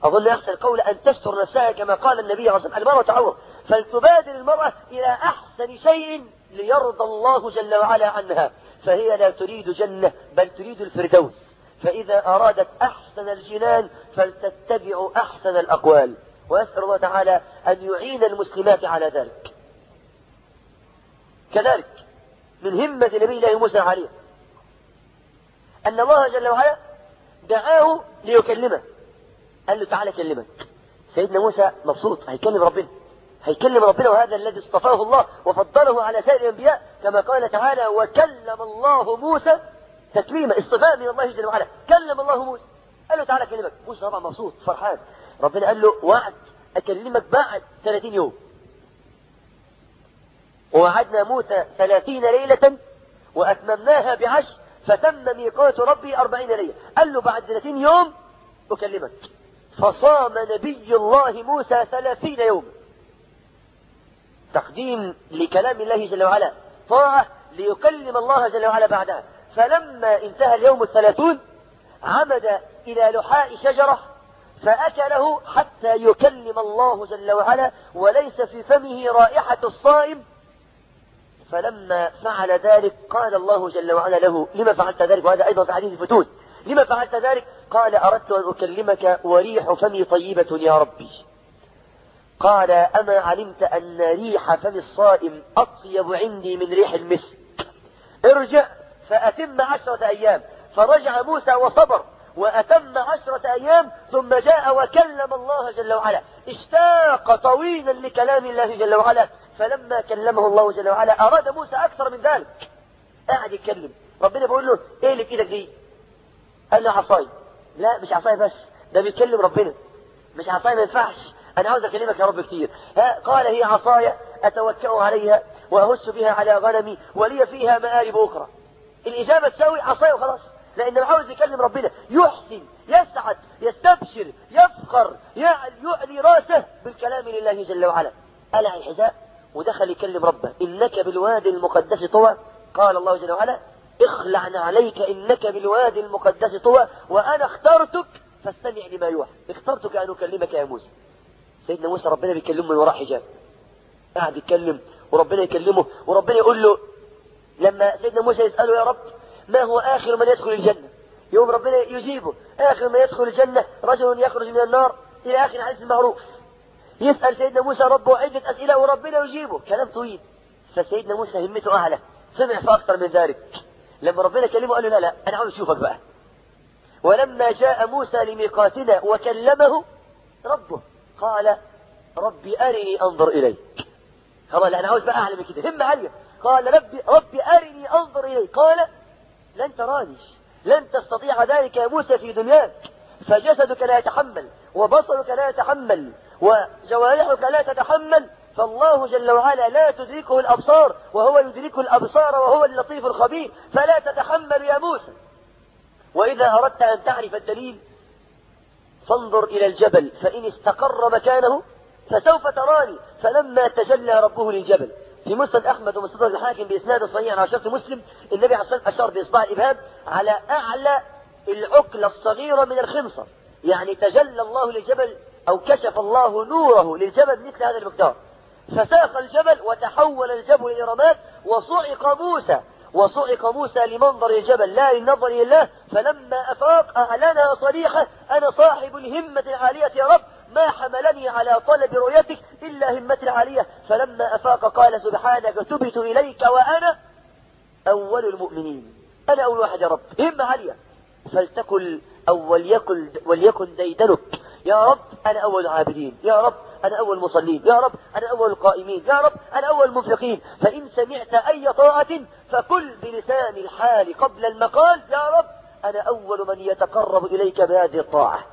أظن أحسن القول أن تستر نفسها كما قال النبي عليه الصلاة المرأة تعور فلتبادر المرأة إلى أحسن شيء ليرضى الله جل وعلا عنها فهي لا تريد جنة بل تريد الفردوس. فإذا أرادت أحسن الجنان فلتتبع أحسن الأقوال. وأسأل الله تعالى أن يعين المسلمات على ذلك. كذلك من همة نبي الله موسى عليه أن الله جل وعلا دعاه ليكلمه قال له تعالى كلمك سيدنا موسى مبسوط هيكلم ربنا. هيكلم ربنا وهذا الذي اصطفاه الله وفضله على سائر الأنبياء كما قال تعالى وكلم الله موسى تكليما اصطفاء من الله جل وعلا. كلم الله موسى. قال له تعالى أكلمك. موسى طبعا مبسوط فرحان. ربنا قال له وعد. أكلمك بعد 30 يوم. ووعدنا موسى ثلاثين ليلة وأتممناها بعشر فتم ميقات ربي أربعين ليلة. قال له بعد ثلاثين يوم أكلمك. فصام نبي الله موسى ثلاثين يوم. تقديم لكلام الله جل وعلا. طاعة ليكلم الله جل وعلا بعدها. فلما انتهى اليوم الثلاثون عمد إلى لحاء شجرة فأكله حتى يكلم الله جل وعلا وليس في فمه رائحة الصائم. فلما فعل ذلك قال الله جل وعلا له لما فعلت ذلك؟ وهذا أيضا في حديث الفتوت لما فعلت ذلك؟ قال أردت أن أكلمك وريح فمي طيبة يا ربي. قال أما علمت أن ريح فم الصائم أطيب عندي من ريح المسك؟ ارجع. فأتم عشرة أيام. فرجع موسى وصبر وأتم عشرة أيام ثم جاء وكلم الله جل وعلا. اشتاق طويلا لكلام الله جل وعلا. فلما كلمه الله جل وعلا أراد موسى أكثر من ذلك. قاعد يتكلم. ربنا بيقول له إيه اللي في إيدك دي؟ قال له عصاي. لا مش عصاي بس. ده بيتكلم ربنا. مش عصاي ما ينفعش. أنا عاوز أكلمك يا رب كتير. ها قال هي عصاي أتوكأ عليها وأهش بها على غنمي ولي فيها مآرب أخرى. الإجابة تساوي عصاي وخلاص. لأنه عاوز يكلم ربنا يحسن يسعد يستبشر يفخر يعلي رأسه بالكلام لله جل وعلا. قلع الحذاء ودخل يكلم ربه. إنك بالوادي المقدس طوى. قال الله جل وعلا اخلع عليك إنك بالوادي المقدس طوى. وأنا اخترتك فاستمع لما يوحى. اخترتك أن أكلمك يا موسى. سيدنا موسى ربنا بيكلمه من وراء حجاب. قاعد يتكلم وربنا يكلمه وربنا يقول له لما سيدنا موسى يسأله يا رب ما هو آخر من يدخل الجنة؟ يوم ربنا يجيبه آخر من يدخل الجنة رجل يخرج من النار إلى آخر الحديث المعروف. يسأل سيدنا موسى ربه عدة أسئلة وربنا يجيبه كلام طويل. فسيدنا موسى همته أعلى. سمع فأكثر من ذلك. لما ربنا كلمه قال له لا لا أنا عاوز أشوفك بقى. ولما جاء موسى لميقاتنا وكلمه ربه قال ربي أرني أنظر إليك. خلاص لا أنا عاوز بقى أعلى من كده. همة عالية قال ربي ربي أرني أنظر إليك. قال لن تراني لن تستطيع ذلك يا موسى في دنياك. فجسدك لا يتحمل وبصرك لا يتحمل وجوارحك لا تتحمل. فالله جل وعلا لا تدركه الأبصار وهو يدرك الأبصار وهو اللطيف الخبير. فلا تتحمل يا موسى. وإذا أردت أن تعرف الدليل فانظر إلى الجبل فإن استقر مكانه فسوف تراني. فلما تجلى ربه للجبل في مسند أحمد ومستدرك الحاكم بإسناد صحيح. على شرط مسلم. النبي عليه الصلاة والسلام أشار بإصبع الإبهام على أعلى العقلة الصغيرة من الخنصر. يعني تجلى الله للجبل أو كشف الله نوره للجبل مثل هذا المقدار. فساق الجبل وتحول الجبل إلى رماد وصعق موسى. وصعق موسى لمنظر الجبل لا للنظر إلى الله. فلما أفاق أعلنها صريحة أنا صاحب الهمة العالية يا رب. ما حملني على طلب رؤيتك إلا همة العالية. فلما أفاق قال سبحانك تبت إليك وأنا أول المؤمنين. أنا أول واحد يا رب. همة عالية. فلتكن أو وليكن, وليكن ديدنك. يا رب أنا أول العابدين يا رب أنا أول المصلين يا رب أنا أول القائمين يا رب أنا أول المنفقين فإن سمعت أي طاعة فكل بلسان الحال قبل المقال. يا رب أنا أول من يتقرب إليك بهذه الطاعة.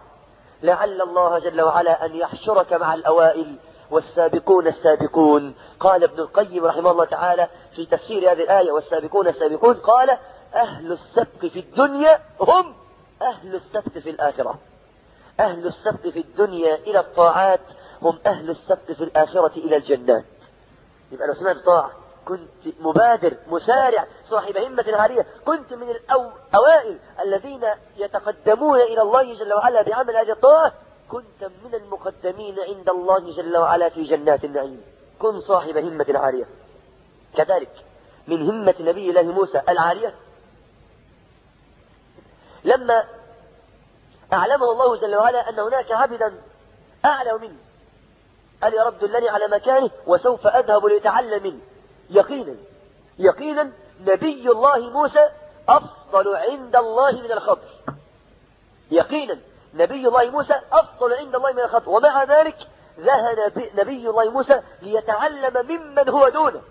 لعل الله جل وعلا أن يحشرك مع الأوائل والسابقون السابقون. قال ابن القيم رحمه الله تعالى في تفسير هذه الآية والسابقون السابقون قال أهل السبق في الدنيا هم أهل السبق في الآخرة. أهل السبق في الدنيا إلى الطاعات هم أهل السبق في الآخرة إلى الجنات. يبقى لو سمعت طاعة كنت مبادر مسارع صاحب همة عالية كنت من الأوائل الذين يتقدمون إلى الله جل وعلا بعمل هذه الطاعة. كنت من المقدمين عند الله جل وعلا في جنات النعيم. كن صاحب همة عالية كذلك من همة نبي الله موسى العالية لما أعلمه الله جل وعلا أن هناك عبدا أعلى منه قال يا رب دلني على مكانه وسوف أذهب لأتعلم منه. يقينا. يقينا نبي الله موسى أفضل عند الله من الخضر يقينا نبي الله موسى أفضل عند الله من الخضر ومع ذلك ذهب نبي الله موسى ليتعلم ممن هو دونه.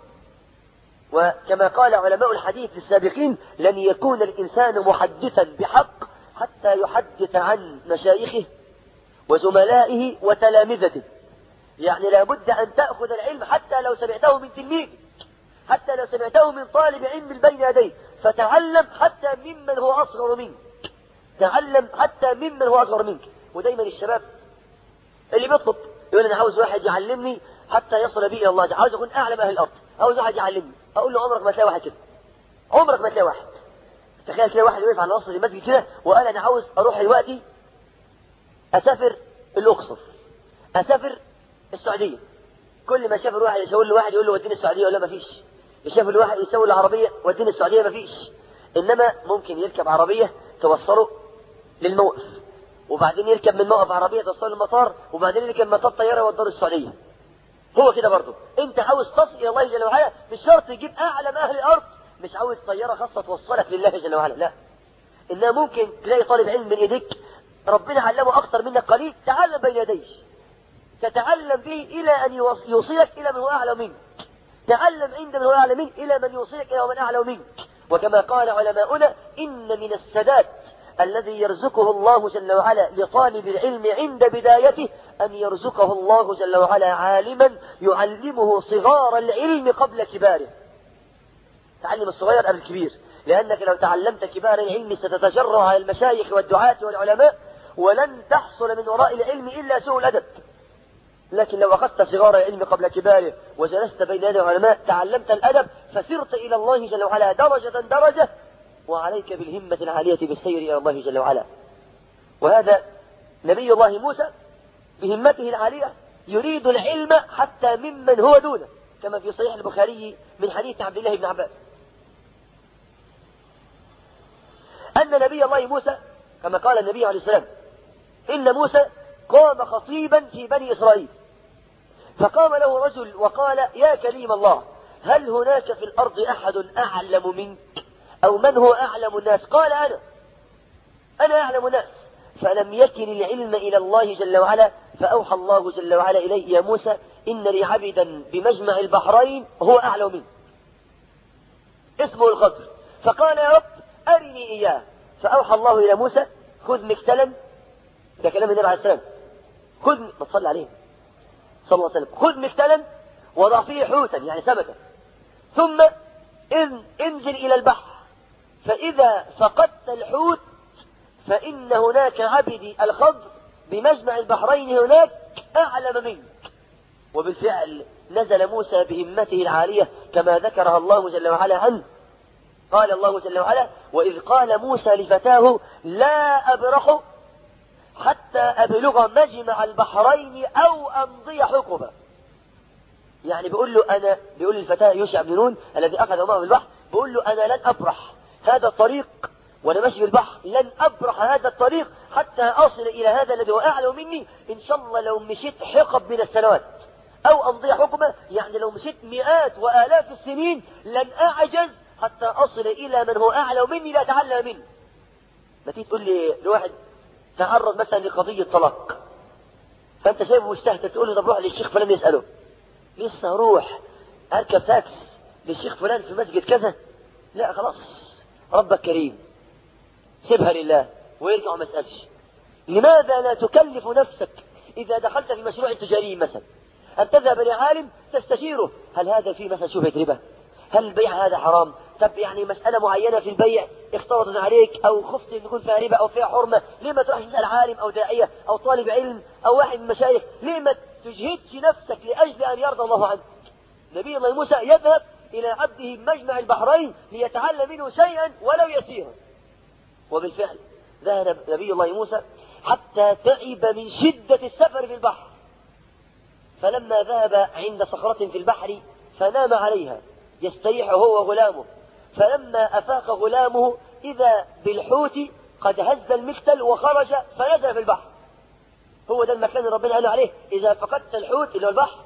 وكما قال علماء الحديث السابقين لن يكون الإنسان محدثا بحق حتى يحدث عن مشايخه وزملائه وتلامذته. يعني لابد أن تأخذ العلم حتى لو سمعته من تلميذ حتى لو سمعته من طالب علم بين يديه. فتعلم حتى ممن هو أصغر منك. تعلم حتى ممن هو أصغر منك. ودايما الشباب اللي بيطلب يقول أنا عاوز واحد يعلمني حتى يصل بي إلى الله. عاوز أكون أعلم أهل الأرض. عاوز واحد يعلمني. أقول له عمرك ما تلاقي واحد كده. عمرك ما تلاقي واحد. تخيل كده واحد يقف على وسط المسجد كده وقال أنا عاوز أروح دلوقتي أسافر الأقصر. أسافر السعودية. كل ما شاف الواحد يسوي له واحد يقول له وديني السعودية ولا ما فيش. يشاف الواحد يسوي له عربية وديني السعودية ما فيش. إنما ممكن يركب عربية توصله للموقف وبعدين يركب من موقف عربية توصله للمطار وبعدين يركب مطار طيارة يوديه السعودية. هو كده برضه. أنت عاوز تصل إلى الله جل وعلا مش شرط تجيب اعلم أهل الأرض. مش عاوز طيارة خاصة توصلك لله جل وعلا لا. انها ممكن تلاقي طالب علم من ايديك ربنا علمه أكثر منك قليل تعلم بين يديه تتعلم به إلى أن يوصلك إلى من هو أعلى منك. تعلم عند من هو اعلى منك إلى من يوصلك إلى من أعلى منك. وكما قال علماؤنا إن من السداد الذي يرزقه الله جل وعلا لطالب العلم عند بدايته أن يرزقه الله جل وعلا عالما يعلمه صغار العلم قبل كباره. تعلم الصغير قبل الكبير؟ لأنك لو تعلمت كبار العلم ستتجرع على المشايخ والدعاة والعلماء ولن تحصل من وراء العلم إلا سوء الأدب. لكن لو أخذت صغار العلم قبل كباره وجلست بين يدي العلماء تعلمت الأدب فسرت إلى الله جل وعلا درجة درجة وعليك بالهمة العالية بالسير إلى الله جل وعلا. وهذا نبي الله موسى بهمته العالية يريد العلم حتى ممن هو دونه كما في صحيح البخاري من حديث عبد الله بن عباس. أن نبي الله موسى كما قال النبي عليه السلام إن موسى قام خطيبا في بني إسرائيل. فقام له رجل وقال يا كريم الله هل هناك في الأرض أحد أعلم منك؟ أو من هو أعلم الناس? قال أنا. أنا أعلم الناس. فلم يكن العلم إلى الله جل وعلا فأوحى الله جل وعلا إليه يا موسى إن لي عبدا بمجمع البحرين هو أعلم منك. اسمه الخضر. فقال يا رب أرني إياه. فأوحى الله إلى موسى خذ مكتلا ده كلام النبي عليه السلام. خذ ما تصلي عليه. صلى الله عليه وسلم. خذ مكتلا وضع فيه حوتا يعني سمكة ثم إن انزل إلى البحر. فإذا فقدت الحوت فإن هناك عبدي الخضر بمجمع البحرين هناك أعلم منك. وبالفعل نزل موسى بهمته العالية كما ذكرها الله جل وعلا عنه. قال الله جل وعلا وإذ قال موسى لفتاه لا أبرح حتى أبلغ مجمع البحرين أو أمضي حقبا يعني بيقول له أنا بيقول للفتاة يوشع بن نون الذي أخذ معه البحر بيقول له أنا لن أبرح هذا الطريق وأنا ماشي في البحر لن أبرح هذا الطريق حتى أصل إلى هذا الذي هو أعلى مني. إن شاء الله لو مشيت حقب من السنوات أو أمضي حكمة يعني لو مشيت مئات وآلاف السنين لن أعجز حتى أصل إلى من هو أعلى مني لا منه. ما تيجي تقول لي لواحد تعرض مثلا لقضية طلاق. فأنت شايفه مستهتر تقول له طب روح للشيخ فلان يسأله. لسه أروح أركب تاكس للشيخ فلان في مسجد كذا. لا خلاص ربك كريم. سيبها لله ويرجع وما يسألش. لماذا لا تكلف نفسك إذا دخلت في مشروع تجاري مثلا؟ أن تذهب لعالم تستشيره. هل هذا فيه مثلا شبهة ربا؟ هل البيع هذا حرام؟ طب يعني مسألة معينة في البيع اختلطت عليك أو خفت أن يكون فيها ربا أو فيها حرمة ليه ما تروح تسأل عالم أو داعية أو طالب علم أو واحد من المشايخ؟ ليه ما تجهدش نفسك لأجل أن يرضى الله عنك؟ نبي الله موسى يذهب إلى عبده مجمع البحرين ليتعلم منه شيئا ولو يسيرا. وبالفعل ذهب نبي الله موسى حتى تعب من شدة السفر في البحر. فلما ذهب عند صخرة في البحر فنام عليها. يستريح هو وغلامه فلما أفاق غلامه إذا بالحوت قد هز المكتل وخرج فنزل في البحر. هو ده المكان اللي ربنا قال عليه إذا فقدت الحوت إلى البحر.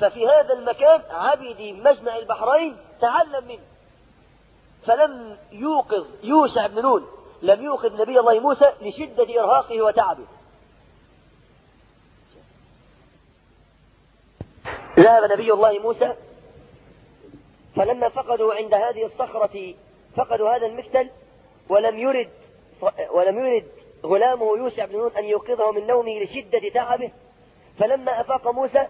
ففي هذا المكان عبدي مجمع البحرين تعلم منه. فلم يوقظ يوسع بن نون لم يوقظ نبي الله موسى لشدة إرهاقه وتعبه. ذهب نبي الله موسى فلما فقدوا عند هذه الصخرة فقدوا هذا المكتل ولم يرد ولم يرد غلامه يوسع بن نون أن يوقظه من نومه لشدة تعبه. فلما أفاق موسى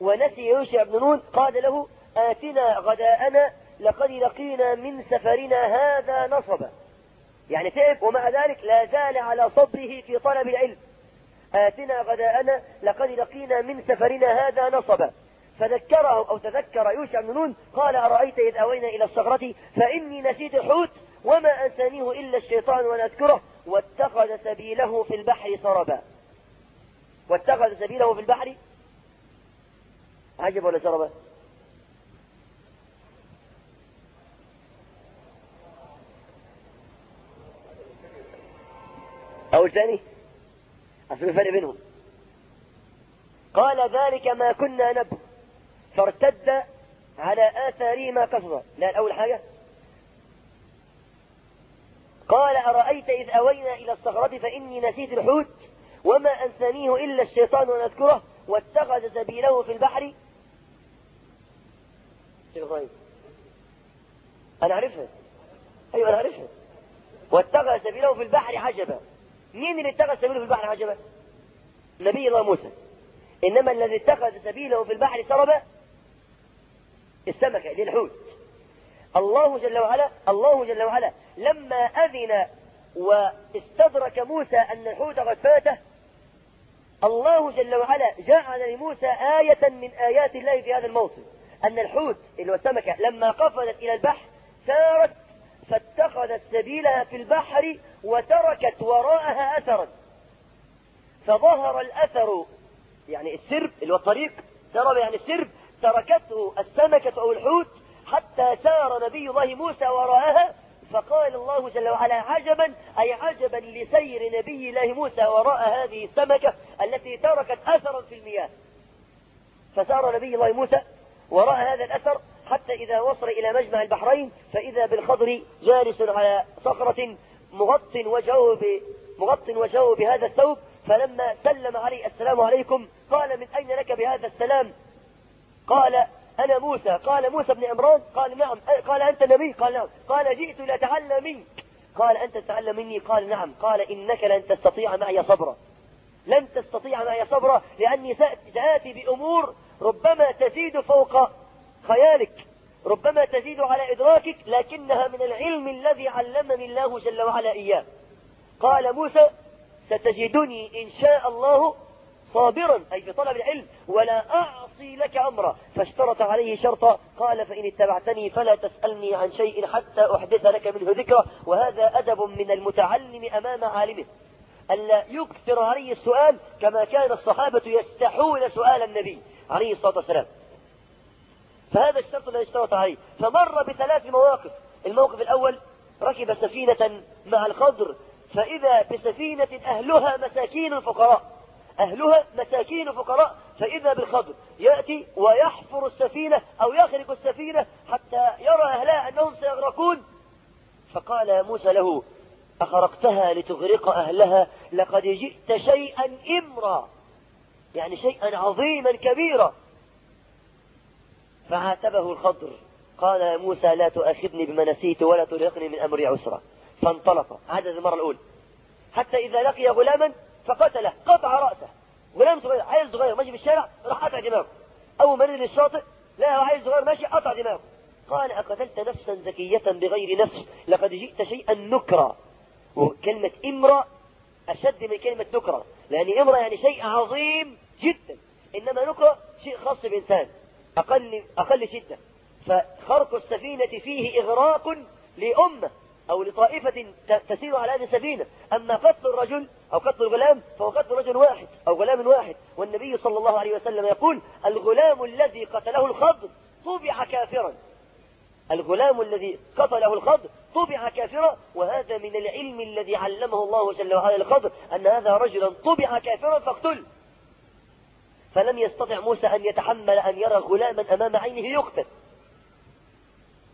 ونسي يوسع بن نون قال له آتنا غداءنا لقد لقينا من سفرنا هذا نصبا. يعني تعب ومع ذلك لا زال على صبره في طلب العلم. آتنا غداءنا لقد لقينا من سفرنا هذا نصبا. فذكره أو تذكر يوشع بن نون قال أرأيت إذ أوينا إلى الصخرة؟ فإني نسيت الحوت وما أنسانيه إلا الشيطان وأنا أذكره واتخذ سبيله في البحر سربا. واتخذ سبيله في البحر؟ عجب ولا سربا؟ أو الثاني أصل الفرق بينهم. قال ذلك ما كنا نبغي. فارتد على آثارهما قصدا لا أول حاجة. قال أرأيت إذ أوينا إلى الصخرة فإني نسيت الحوت وما أنسانيه إلا الشيطان أن أذكره واتخذ سبيله في البحر. إبراهيم. أنا أعرفها أيوة أنا أعرفها واتخذ سبيله في البحر عجبا مين اللي اتخذ سبيله في البحر عجبا نبي الله موسى. إنما الذي اتخذ سبيله في البحر سربا السمكة دي الحوت الله جل وعلا الله جل وعلا لما أذن واستدرك موسى أن الحوت قد فاته الله جل وعلا جعل لموسى آية من آيات الله في هذا الموطن. أن الحوت اللي هو السمكة لما قفزت إلى البحر سارت فاتخذت سبيلها في البحر وتركت وراءها أثرا. فظهر الأثر يعني السرب اللي هو الطريق سرب يعني السرب تركته السمكة أو الحوت حتى سار نبي الله موسى وراءها فقال الله جل وعلا عجبا أي عجبا لسير نبي الله موسى وراء هذه السمكة التي تركت أثرا في المياه. فسار نبي الله موسى وراء هذا الأثر حتى إذا وصل إلى مجمع البحرين فإذا بالخضر جالس على صخرة مغط وجهه مغط وجهه بهذا الثوب فلما سلم عليه السلام عليكم قال من أين لك بهذا السلام؟ قال أنا موسى قال موسى بن عمران قال نعم قال أنت نبي قال نعم. قال جئت لأتعلم منك. قال أنت تتعلم مني؟ قال نعم. قال إنك لن تستطيع معي صبرا. لن تستطيع معي صبرا لأني سأتي بأمور ربما تزيد فوق خيالك ربما تزيد على إدراكك لكنها من العلم الذي علمني الله جل وعلا إياه. قال موسى ستجدني إن شاء الله صابرا أي في طلب العلم ولا أعصي لك أمرا. فاشترط عليه شرطا. قال فإن اتبعتني فلا تسألني عن شيء حتى أحدث لك منه ذكرى. وهذا أدب من المتعلم أمام عالمه. ألا يكثر عليه السؤال كما كان الصحابة يستحون سؤال النبي عليه الصلاة والسلام. فهذا الشرط الذي اشترط عليه. فمر بثلاث مواقف. الموقف الأول ركب سفينة مع الخضر. فإذا بسفينة أهلها مساكين فقراء أهلها مساكين فقراء فإذا بالخضر يأتي ويحفر السفينة أو يخرق السفينة حتى يرى أهلها أنهم سيغرقون. فقال موسى له أخرقتها لتغرق أهلها؟ لقد جئت شيئا إمرا يعني شيئا عظيما كبيرا. فعاتبه الخضر قال يا موسى لا تؤاخذني بما نسيت ولا ترهقني من أمري عسرا. فانطلق عدد المرة الأولى حتى إذا لقي غلاما فقتله قطع رأسه. غلام صغير عيل صغير ماشي في الشارع راح قطع دماغه. أول ما نزل الشاطئ لا عيل صغير ماشي قطع دماغه. قال أقتلت نفسا زكية بغير نفس؟ لقد جئت شيئا نكرا. وكلمة امرأ أشد من كلمة نكرة. لأن امرأة يعني شيء عظيم جدا. إنما نكرة شيء خاص بإنسان أقل, أقل شدة. فخرق السفينة فيه إغراق لأمة. أو لطائفة تسير على هذه السفينة أما قتل الرجل أو قتل الغلام فهو قتل رجل واحد أو غلام واحد. والنبي صلى الله عليه وسلم يقول الغلام الذي قتله الخضر طبع كافرا. الغلام الذي قتله الخضر طبع كافرا. وهذا من العلم الذي علمه الله جل وعلا الخضر أن هذا رجلا طبع كافرا فاقتل. فلم يستطع موسى أن يتحمل أن يرى غلاما أمام عينه يقتل.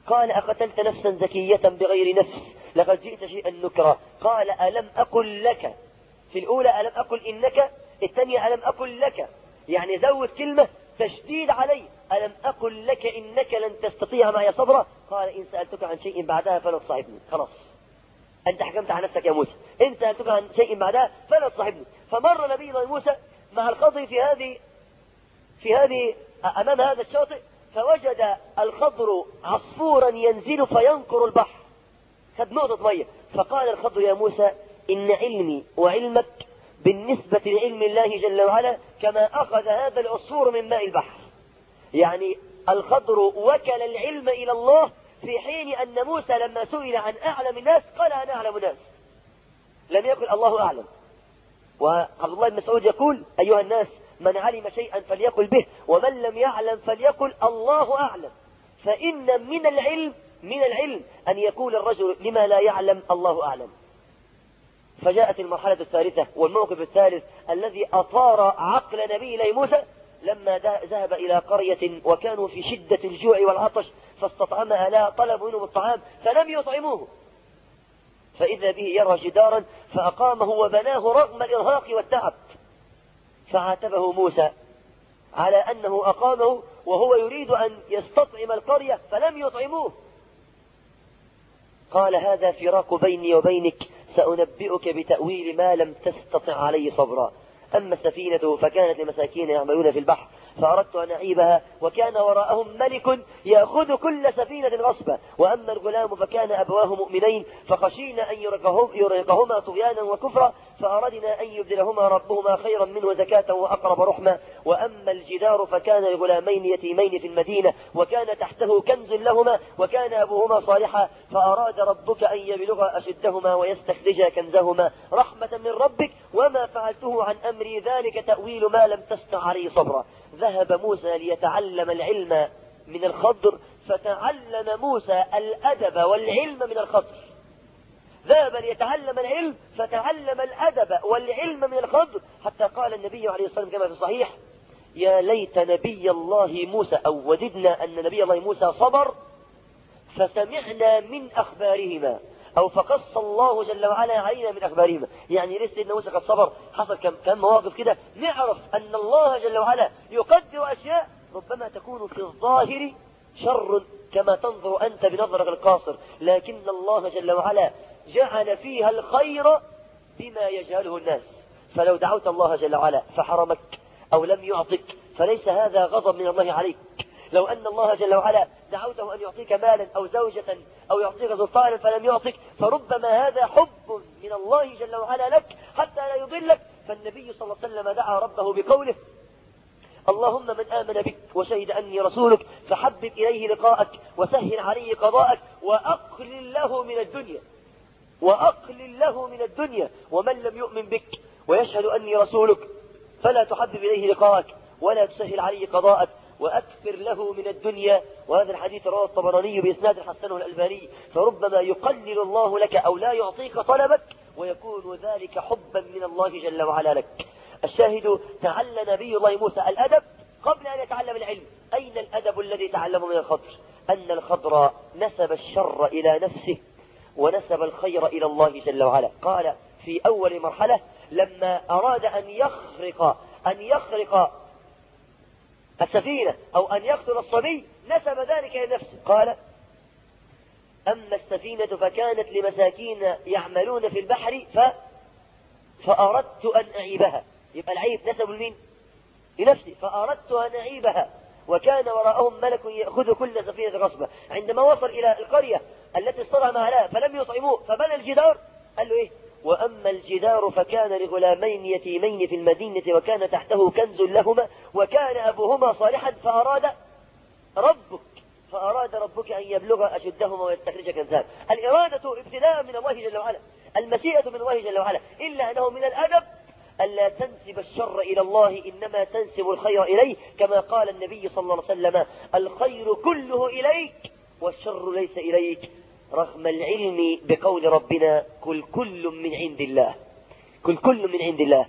قال أقتلت نفسا زكية بغير نفس لقد جئت شيئا نكرا. قال ألم أقل لك في الأولى ألم أقل إنك الثانية ألم أقل لك. يعني زود كلمة تشديد علي. ألم أقل لك إنك لن تستطيع معي صبرا. قال إن سألتك عن شيء بعدها فلا تصاحبني. خلاص. أنت حكمت على نفسك يا موسى. إن سألتك عن شيء بعدها فلا تصاحبني. فمر نبي الله موسى مع القاضي في هذه في هذه أمام هذا الشاطئ. فوجد الخضر عصفورا ينزل فينقر البحر. خد نقطة مية. فقال الخضر يا موسى إن علمي وعلمك بالنسبة لعلم الله جل وعلا كما أخذ هذا العصفور من ماء البحر. يعني الخضر وكل العلم إلى الله في حين أن موسى لما سئل عن أعلم الناس قال أنا أعلم الناس. لم يقل الله أعلم. وعبد الله بن مسعود يقول أيها الناس من علم شيئا فليقل به ومن لم يعلم فليقل الله أعلم. فإن من العلم من العلم أن يقول الرجل لما لا يعلم الله أعلم. فجاءت المرحلة الثالثة والموقف الثالث الذي أطار عقل نبي إليه موسى لما ذهب إلى قرية وكانوا في شدة الجوع والعطش فاستطعم أهلها طلبوا منهم الطعام فلم يطعموه. فإذا به يرى جدارا فأقامه وبناه رغم الإرهاق والتعب. فعاتبه موسى على أنه أقامه وهو يريد أن يستطعم القرية فلم يطعموه. قال هذا فراق بيني وبينك سأنبئك بتأويل ما لم تستطع عليه صبرا. أما السفينة فكانت لمساكين يعملون في البحر فأردت أن أعيبها وكان وراءهم ملك يأخذ كل سفينة غصبا وأما الغلام فكان أبواه مؤمنين فخشينا أن يرهقهما طغيانا وكفرا فأردنا أن يبدلهما ربهما خيرا منه زكاة وأقرب رحمة. وأما الجدار فكان لغلامين يتيمين في المدينة وكان تحته كنز لهما وكان أبوهما صالحا فأراد ربك أن يبلغ أشدهما ويستخرجا كنزهما. رحمة من ربك وما فعلته عن أمري ذلك تأويل ما لم تستع عليه صبرا. ذهب موسى ليتعلم العلم من الخضر فتعلم موسى الأدب والعلم من الخضر. ذهب ليتعلم العلم فتعلم الأدب والعلم من الخضر. حتى قال النبي عليه الصلاة والسلام كما في الصحيح يا ليت نبي الله موسى أو وددنا أن نبي الله موسى صبر فسمعنا من أخبارهما. أو فقص الله جل وعلا علينا من أخبارهما. يعني ليس سيدنا موسى قد صبر حصل كم كم مواقف كده. نعرف أن الله جل وعلا يقدر أشياء. ربما تكون في الظاهر شر كما تنظر أنت بنظرك القاصر. لكن الله جل وعلا جعل فيها الخير بما يجهله الناس. فلو دعوت الله جل وعلا فحرمك أو لم يعطك فليس هذا غضب من الله عليك. لو أن الله جل وعلا دعوته أن يعطيك مالا أو زوجة أو يعطيك سلطانا فلم يعطك فربما هذا حب من الله جل وعلا لك حتى لا يضلك. فالنبي صلى الله عليه وسلم دعا ربه بقوله اللهم من آمن بك وشهد أني رسولك فحبب إليه لقاءك وسهل عليه قضاءك وأقلل له من الدنيا وأقلل له من الدنيا ومن لم يؤمن بك ويشهد أني رسولك فلا تحبب إليه لقاءك ولا تسهل عليه قضاءك. وأكثر له من الدنيا. وهذا الحديث رواه الطبراني بإسناد حسنه الألباني فربما يقلل الله لك أو لا يعطيك طلبك ويكون ذلك حبا من الله جل وعلا لك. الشاهد تعلم نبي الله موسى الأدب قبل أن يتعلم العلم. أين الأدب الذي تعلمه من الخضر؟ أن الخضر نسب الشر إلى نفسه ونسب الخير إلى الله جل وعلا قال في أول مرحلة لما أراد أن يخرق أن يخرق السفينة أو أن يقتل الصبي نسب ذلك إلى نفسه. قال أما السفينة فكانت لمساكين يعملون في البحر ف... فأردت أن أعيبها. يبقى العيب نسب لمين؟ لنفسي. فأردت أن أعيبها. وكان وراءهم ملك يأخذ كل سفينة غصبة. عندما وصل إلى القرية التي اصطلع معها فلم يطعموه فبنى الجدار. قال له إيه؟ وأما الجدار فكان لغلامين يتيمين في المدينة وكان تحته كنز لهما وكان أبوهما صالحا فأراد ربك فأراد ربك أن يبلغ أشدهما ويستخرج كنزان الإرادة ابتداء من الله جل وعلا المشيئة من الله جل وعلا إلا أنه من الأدب ألا تنسب الشر إلى الله إنما تنسب الخير إليه كما قال النبي صلى الله عليه وسلم الخير كله إليك والشر ليس إليك. رغم العلم بقول ربنا كل كل من عند الله. كل كل من عند الله.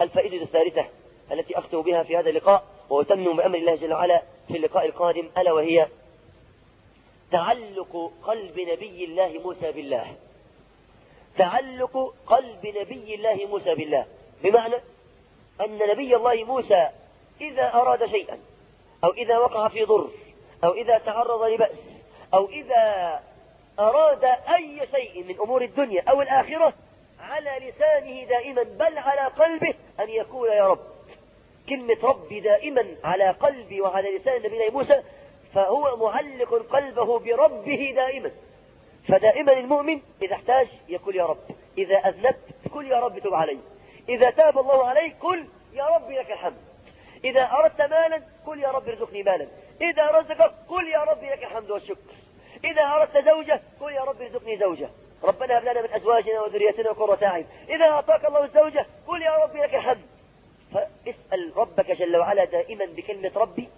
الفائدة الثالثة التي أختم بها في هذا اللقاء وأتمم بأمر الله جل وعلا في اللقاء القادم ألا وهي تعلق قلب نبي الله موسى بالله. تعلق قلب نبي الله موسى بالله. بمعنى أن نبي الله موسى إذا أراد شيئا أو إذا وقع في ضر أو إذا تعرض لبأس أو إذا أراد أي شيء من أمور الدنيا أو الآخرة على لسانه دائما بل على قلبه أن يقول يا رب. كلمة ربي دائما على قلبي وعلى لسان نبينا موسى فهو معلق قلبه بربه دائما. فدائما المؤمن إذا احتاج يقول يا رب. إذا أذنبت قل يا رب تب علي. إذا تاب الله عليك قل يا رب لك الحمد. إذا أردت مالا قل يا رب ارزقني مالا. إذا رزقك قل يا رب لك الحمد والشكر. إذا أردت زوجة قل يا رب ارزقني زوجة. ربنا هب لنا من أزواجنا وذريتنا قرة أعين. إذا أعطاك الله الزوجة قل يا رب لك الحمد فاسأل ربك جل وعلا دائما بكلمة ربي.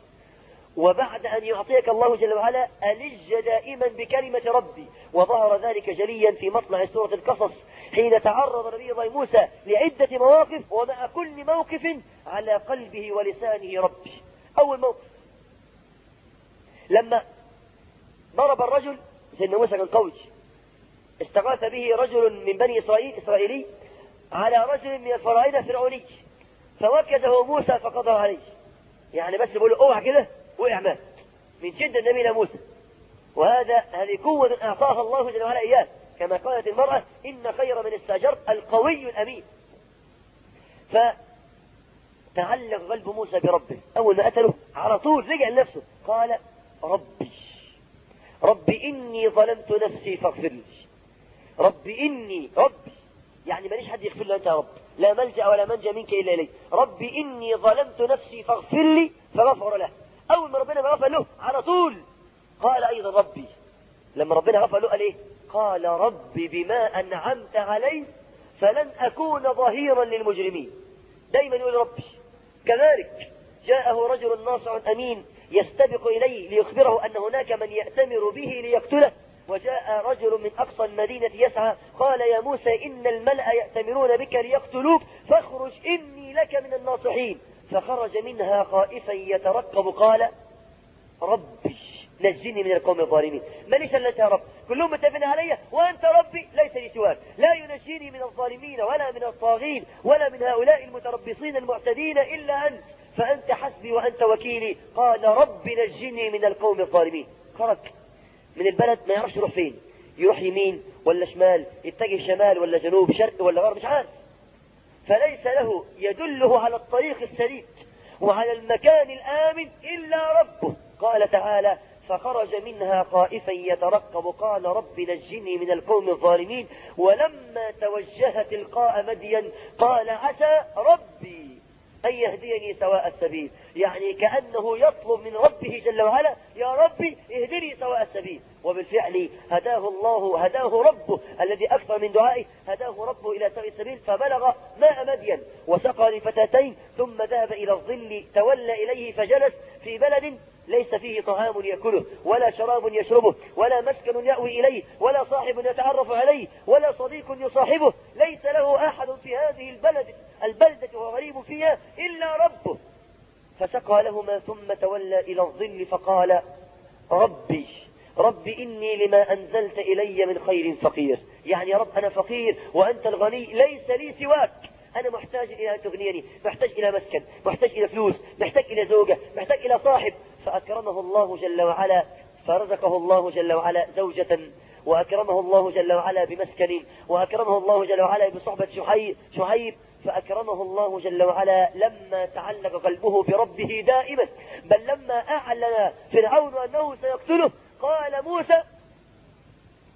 وبعد أن يعطيك الله جل وعلا ألج دائما بكلمة ربي. وظهر ذلك جليا في مطلع سورة القصص حين تعرض نبي الله موسى لعدة مواقف ومع كل موقف على قلبه ولسانه ربي. أول موقف. لما ضرب الرجل سيدنا موسى كان قوي استغاث به رجل من بني إسرائيل إسرائيلي على رجل من الفراعنة فرعوني فوكزه موسى فقضى عليه. يعني بس بيقول اوعى كده وقع مات. من شدة النبي موسى. وهذا هذه قوة أعطاها الله جل وعلا إياه. كما قالت المرأة إن خير من استأجرت القوي الأمين. تعلق قلب موسى بربه. أول ما قتله على طول رجع لنفسه. قال ربي ربي إني ظلمت نفسي فاغفر لي. ربي إني ربي. يعني ماليش حد يغفر له أنت يا رب. لا ملجأ ولا منجأ منك إلا إلي ربي إني ظلمت نفسي فاغفر لي فغفر له. أول ما ربنا غفر له على طول. قال أيضا ربي. لما ربنا غفر له قال إيه؟ قال ربي بما أنعمت علي فلن أكون ظهيرا للمجرمين. دايما يقول ربي. كذلك جاءه رجل ناصع أمين يستبق إليه ليخبره أن هناك من يأتمر به ليقتله. وجاء رجل من أقصى المدينة يسعى قال يا موسى إن الملأ يأتمرون بك ليقتلوك فاخرج إني لك من الناصحين. فخرج منها خائفا يترقب قال ربي نجني من القوم الظالمين. ماليش الا انت يا رب؟ كلهم متفقين علي وأنت ربي ليس لي سواك. لا ينجيني من الظالمين ولا من الطاغين ولا من هؤلاء المتربصين المعتدين إلا أنت. فأنت حسبي وأنت وكيلي. قال رب نجني من القوم الظالمين. خرج من البلد ما يعرفش يروح فين. يروح يمين ولا شمال يتجه شمال ولا جنوب شرق ولا غرب مش عارف. فليس له يدله على الطريق السديد وعلى المكان الآمن إلا ربه. قال تعالى فخرج منها خائفا يترقب. قال رب نجني من القوم الظالمين. ولما توجه تلقاء مدين قال عسى ربي أن يهديني سواء السبيل. يعني كأنه يطلب من ربه جل وعلا يا ربي اهدني سواء السبيل. وبالفعل هداه الله هداه ربه الذي أكثر من دعائه هداه ربه إلى سواء السبيل فبلغ ماء مدين وسقى لفتاتين ثم ذهب إلى الظل تولى إليه فجلس في بلد ليس فيه طعام يأكله ولا شراب يشربه ولا مسكن يأوي إليه ولا صاحب يتعرف عليه ولا صديق يصاحبه. ليس له أحد في هذه البلد البلدة وغريب فيها إلا ربه. فسقى لهما ثم تولى إلى الظل فقال ربي ربي إني لما أنزلت إلي من خير فقير. يعني رب أنا فقير وأنت الغني ليس لي سواك. أنا محتاج إلى أن تغنيني محتاج إلى مسكن محتاج إلى فلوس محتاج إلى زوجة محتاج إلى صاحب. فأكرمه الله جل وعلا فرزقه الله جل وعلا زوجة وأكرمه الله جل وعلا بمسكن وأكرمه الله جل وعلا بصحبة شعيب, شعيب فأكرمه الله جل وعلا لما تعلق قلبه بربه دائما. بل لما أعلن فرعون أنه سيقتله قال موسى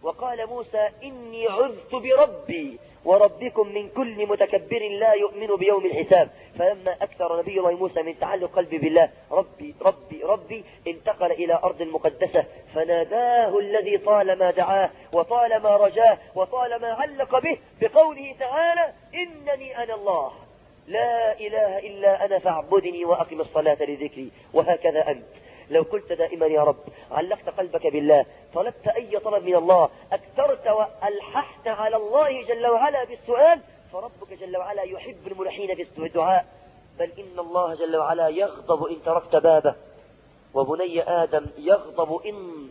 وقال موسى إني عذت بربي. وربكم من كل متكبر لا يؤمن بيوم الحساب. فلما أكثر نبي الله موسى من تعلق قلبي بالله ربي ربي ربي انتقل إلى أرض مقدسة. فناداه الذي طالما دعاه وطالما رجاه وطالما علق به بقوله تعالى إنني أنا الله. لا إله إلا أنا فاعبدني وأقم الصلاة لذكري وهكذا أنت. لو قلت دائما يا رب علقت قلبك بالله طلبت أي طلب من الله أكثرت وألححت على الله جل وعلا بالسؤال فربك جل وعلا يحب الملحين بالدعاء. بل إن الله جل وعلا يغضب إن تركت بابه وبني آدم يغضب إن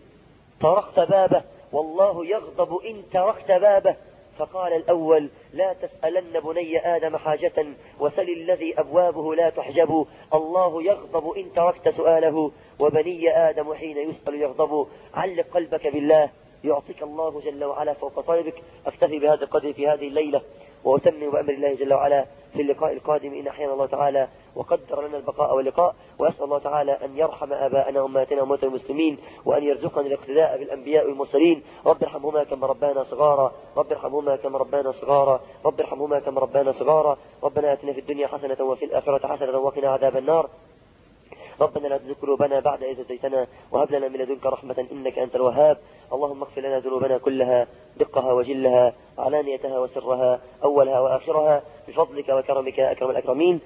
تركت بابه والله يغضب إن تركت بابه. فقال الأول لا تسألن بني آدم حاجة وسل الذي أبوابه لا تحجب. الله يغضب إن تركت سؤاله. وبني آدم حين يسأل يغضب علق قلبك بالله. يعطيك الله جل وعلا فوق طلبك أكتفي بهذا القدر في هذه الليلة. وأتمم بأمر الله جل وعلا في اللقاء القادم إن أحيانا الله تعالى وقدر لنا البقاء واللقاء وأسأل الله تعالى أن يرحم آباءنا وأمهاتنا وموتى المسلمين وأن يرزقنا الاقتداء بالأنبياء والمرسلين. رب ارحمهما كما ربانا صغارا رب ارحمهما كما ربانا صغارا رب ارحمهما كما ربانا صغارا. ربنا آتنا في الدنيا حسنة وفي الآخرة حسنة وقنا عذاب النار. ربنا لا تزغ قلوبنا بعد إذ هديتنا وهب لنا من لدنك رحمة إنك أنت الوهاب. اللهم اغفر لنا ذنوبنا كلها دقها وجلها علانيتها وسرها أولها وآخرها بفضلك وكرمك يا أكرم الأكرمين.